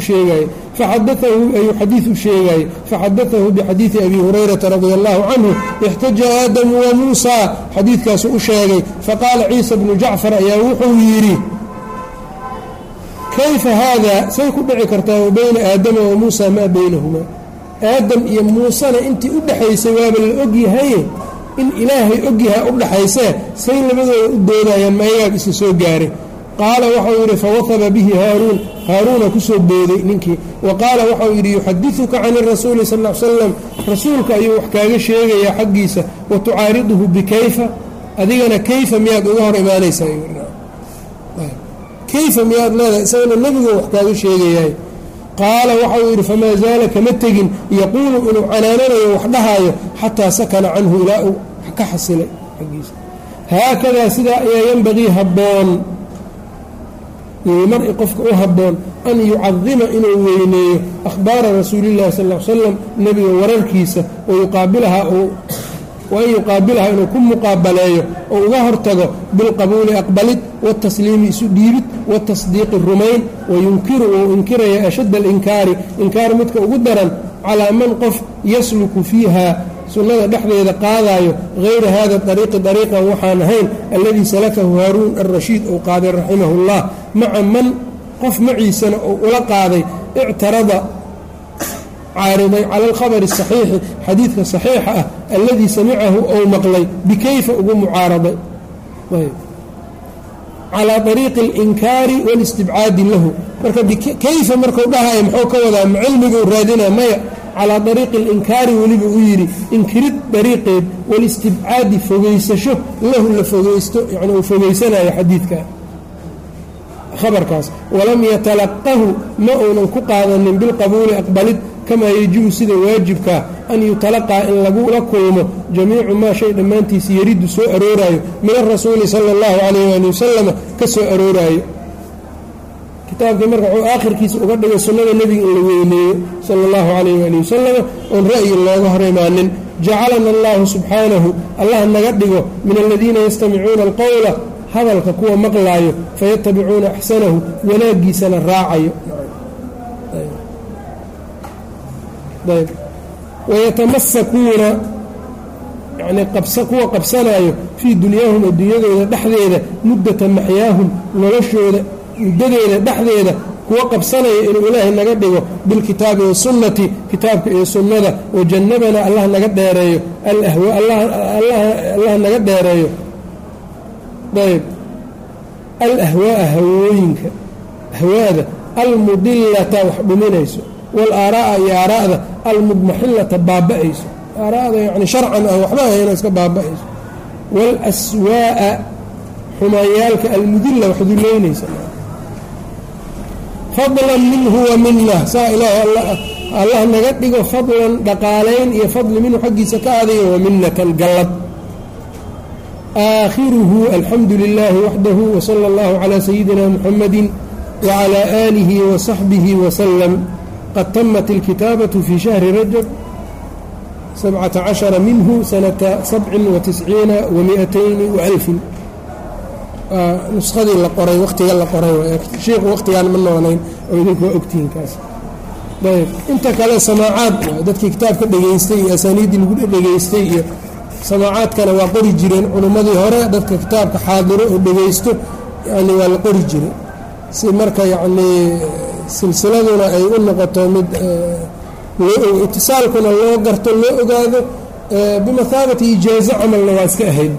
sheegay ayuu xadiid u sheegay faxadaahu bixadiidi abi hurayrata radia allahu canhu ixtaja aadamu wa muusa. Xadiidkaasu u sheegay faqaala ciisa bnu jacfar ayaa wuxuu yidhi kayfa haada say ku dhici kartaa wa bayna aadama wa muusa maa baynahumaa aadam iyo muusena intii u dhexaysay waaba la ogyahaye in ilaahay ogyaha u dhaxaysee say labadooda u doodayaan ma ayaab isa soo gaaray qaala waxau yidhi fawahaba bihi haaruun haaruuna ku soo booday ninkii wa qaala waxau yidhi yuxadiثuka can irasuuli sal l slam rasuulka ayuu wax kaaga sheegayaa xaggiisa wa tucaariduhu bikayfa adigana kayfa miyaad uga hor imaanaysaa kayfa miyaad leedahay isagana nebigu wax kaaga sheegayaay qaala waxau yidhi famaa zaala kama tegin yaquulu inuu canaananayo wax dhahaayo xataa sakana canhu ilaa uu ka xasilay xaggiisa haakadaa sidaa ayaa yenbagii habboon lilmari qofka u habboon an yucadima inuu weyneeyo akhbaara rasuulillahi sal l slam nebiga wararkiisa wayuqaabilahaa waan yuqaabilahaa inuu ku muqaabaleeyo oo uga hortago bilqabuuli aqbalid watasliimi isu dhiibid watasdiiqi rumayn wayunkiru wuu inkiraya ashadda alinkaari inkaar midka ugu daran calaa man qof yasluku fiiha sunnada dhexdeeda qaadaayo hayra hada ariiqi ariiqan waxaan ahayn alladii salakahu haaruun alrashiid ou qaaday raximahu llah maca man qof maciisana ou ula qaaday ictarada caariday cala alkhabari asaxiixi xadiidka saxiixa ah alladii samicahu ou maqlay bikayfa ugu mucaaraday calaa ariiqi alinkaari walistibcaadi lahu. Marka kayfa marku dhahayo muxuu ka wadaa ma cilmiguu maya calaa ariiqi alinkaari weliba u yidhi inkirid dariiqeed walistibcaadi fogeysasho lahu la fogeysto yani uu fogeysanayo xadiidka khabarkaas. Walam yatalaqahu ma uunan ku qaadanin bilqabuuli aqbalid kamaa yejibu sida waajibkaa an yutalaqaa in lagula kulmo. Jamiicu maa shay dhammaantiisa yaridu soo arooraayo min arasuuli sala allahu calayh ali wasalama ka soo arooraayo kitaabkii marka wuxuu aakhirkiisa uga dhigay sunnada nebiga in la weyneeyo sala allahu calayh ali wasalama oon ra'yi looga hor imaanin jacalana allahu subxaanahu allah naga dhigo min aladiina yastamicuuna alqowla hadalka kuwa maqlaayo fayatabicuuna axsanahu wanaaggiisana raacayo. Wayatamasakuuna yani kuwa qabsanaayo fii dunyaahum adduunyadooda dhexdeeda muddata maxyaahum noloshooda muddadeeda dhexdeeda kuwa qabsanaya inuu ilaahay naga dhigo bilkitaabi wasunnati kitaabka iyo sunnada wajannabana allah naga dheereeyo allah naga dheereeyo. Ayb alahwaaa hawooyinka ahwaada almudilata wax dhuminayso walaara'a iyo aaraa'da almudmaxilata baaba'ayso. Aaraa'da yani sharcan ah waxba ahayna iska baaba'ayso. Waalaswaa'a xumaanyaalka almudilla wax dullaynaysa fadlan minhu wa mina saa ilaahay allah naga dhigo fadlan dhaqaalayn iyo fadli minhu xaggiisa ka adayo wa minatan gallad. Aakhiruhu alxamdu lilaahi waxdahu wsala allahu calaa sayidina muxamadi wacalaa aalihi wasaxbihi wasalam qad tamat alkitaabatu fii shahri rajab sabcata cashara minhu sanata sabcin watisciina wamiatayni waalfin nuskadii la qoray wakhtiga la qoray sheikhu wakhtigaan ma noolayn oo idinku waa ogtihiinkaas ayb inta kale samaacaad dadkii kitaabka dhegaystay iyo asaaniiddii lagu dhegaystay iyo samaacaadkana waa qori jireen. Culummadii hore dadka kitaabka xaadiro oo dhegaysto yani waa la qori jiray. Si marka yacnii silsiladuna ay u noqoto mid itisaalkuna loo garto loo ogaado bimathaabati ijaazo camalna waa iska ahayd.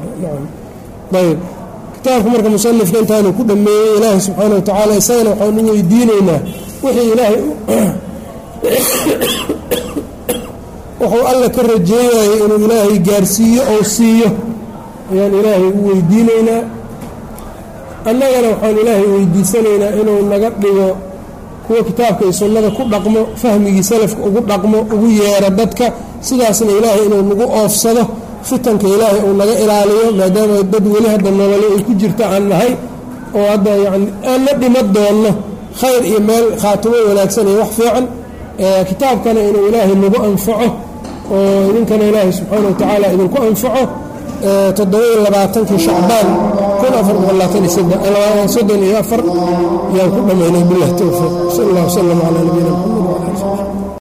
Ayb kitaabka marka musanifka intaanu ku dhammeeyey ilaahay subxaana wa tacaala isagana waxaanu weydiinaynaa wixii ilaahay *coughs* wuxuu alla ka rajeeyayay inuu ilaahay gaarsiiyo ou siiyo. Ayaan ilaahay u weydiinaynaa. Annagana waxaan ilaahay weydiisanaynaa inuu naga dhigo kuwa kitaabka iyo sunnada ku dhaqmo fahmigii salafka ugu dhaqmo ugu yeero dadka. Sidaasna ilaahay inuu nagu oofsado fitanka ilaahay uu naga ilaaliyo maadaama dad weli hadda nolole ay ku jirta aan nahay oo hadda yani aan la dhima doonno khayr iyo meel khaatimo wanaagsan iyo wax fiican kitaabkana inuu ilaahay nagu anfaco oo idinkana ilaahay subxaana wa tacaala idinku anfaco toddoba-iyo labaatankii shacbaan kun afar boqol labaatan iyo iyo afar yaan ku dhammaynay bilah towfiiq sal allah wasalam calaa nabiyina maxamed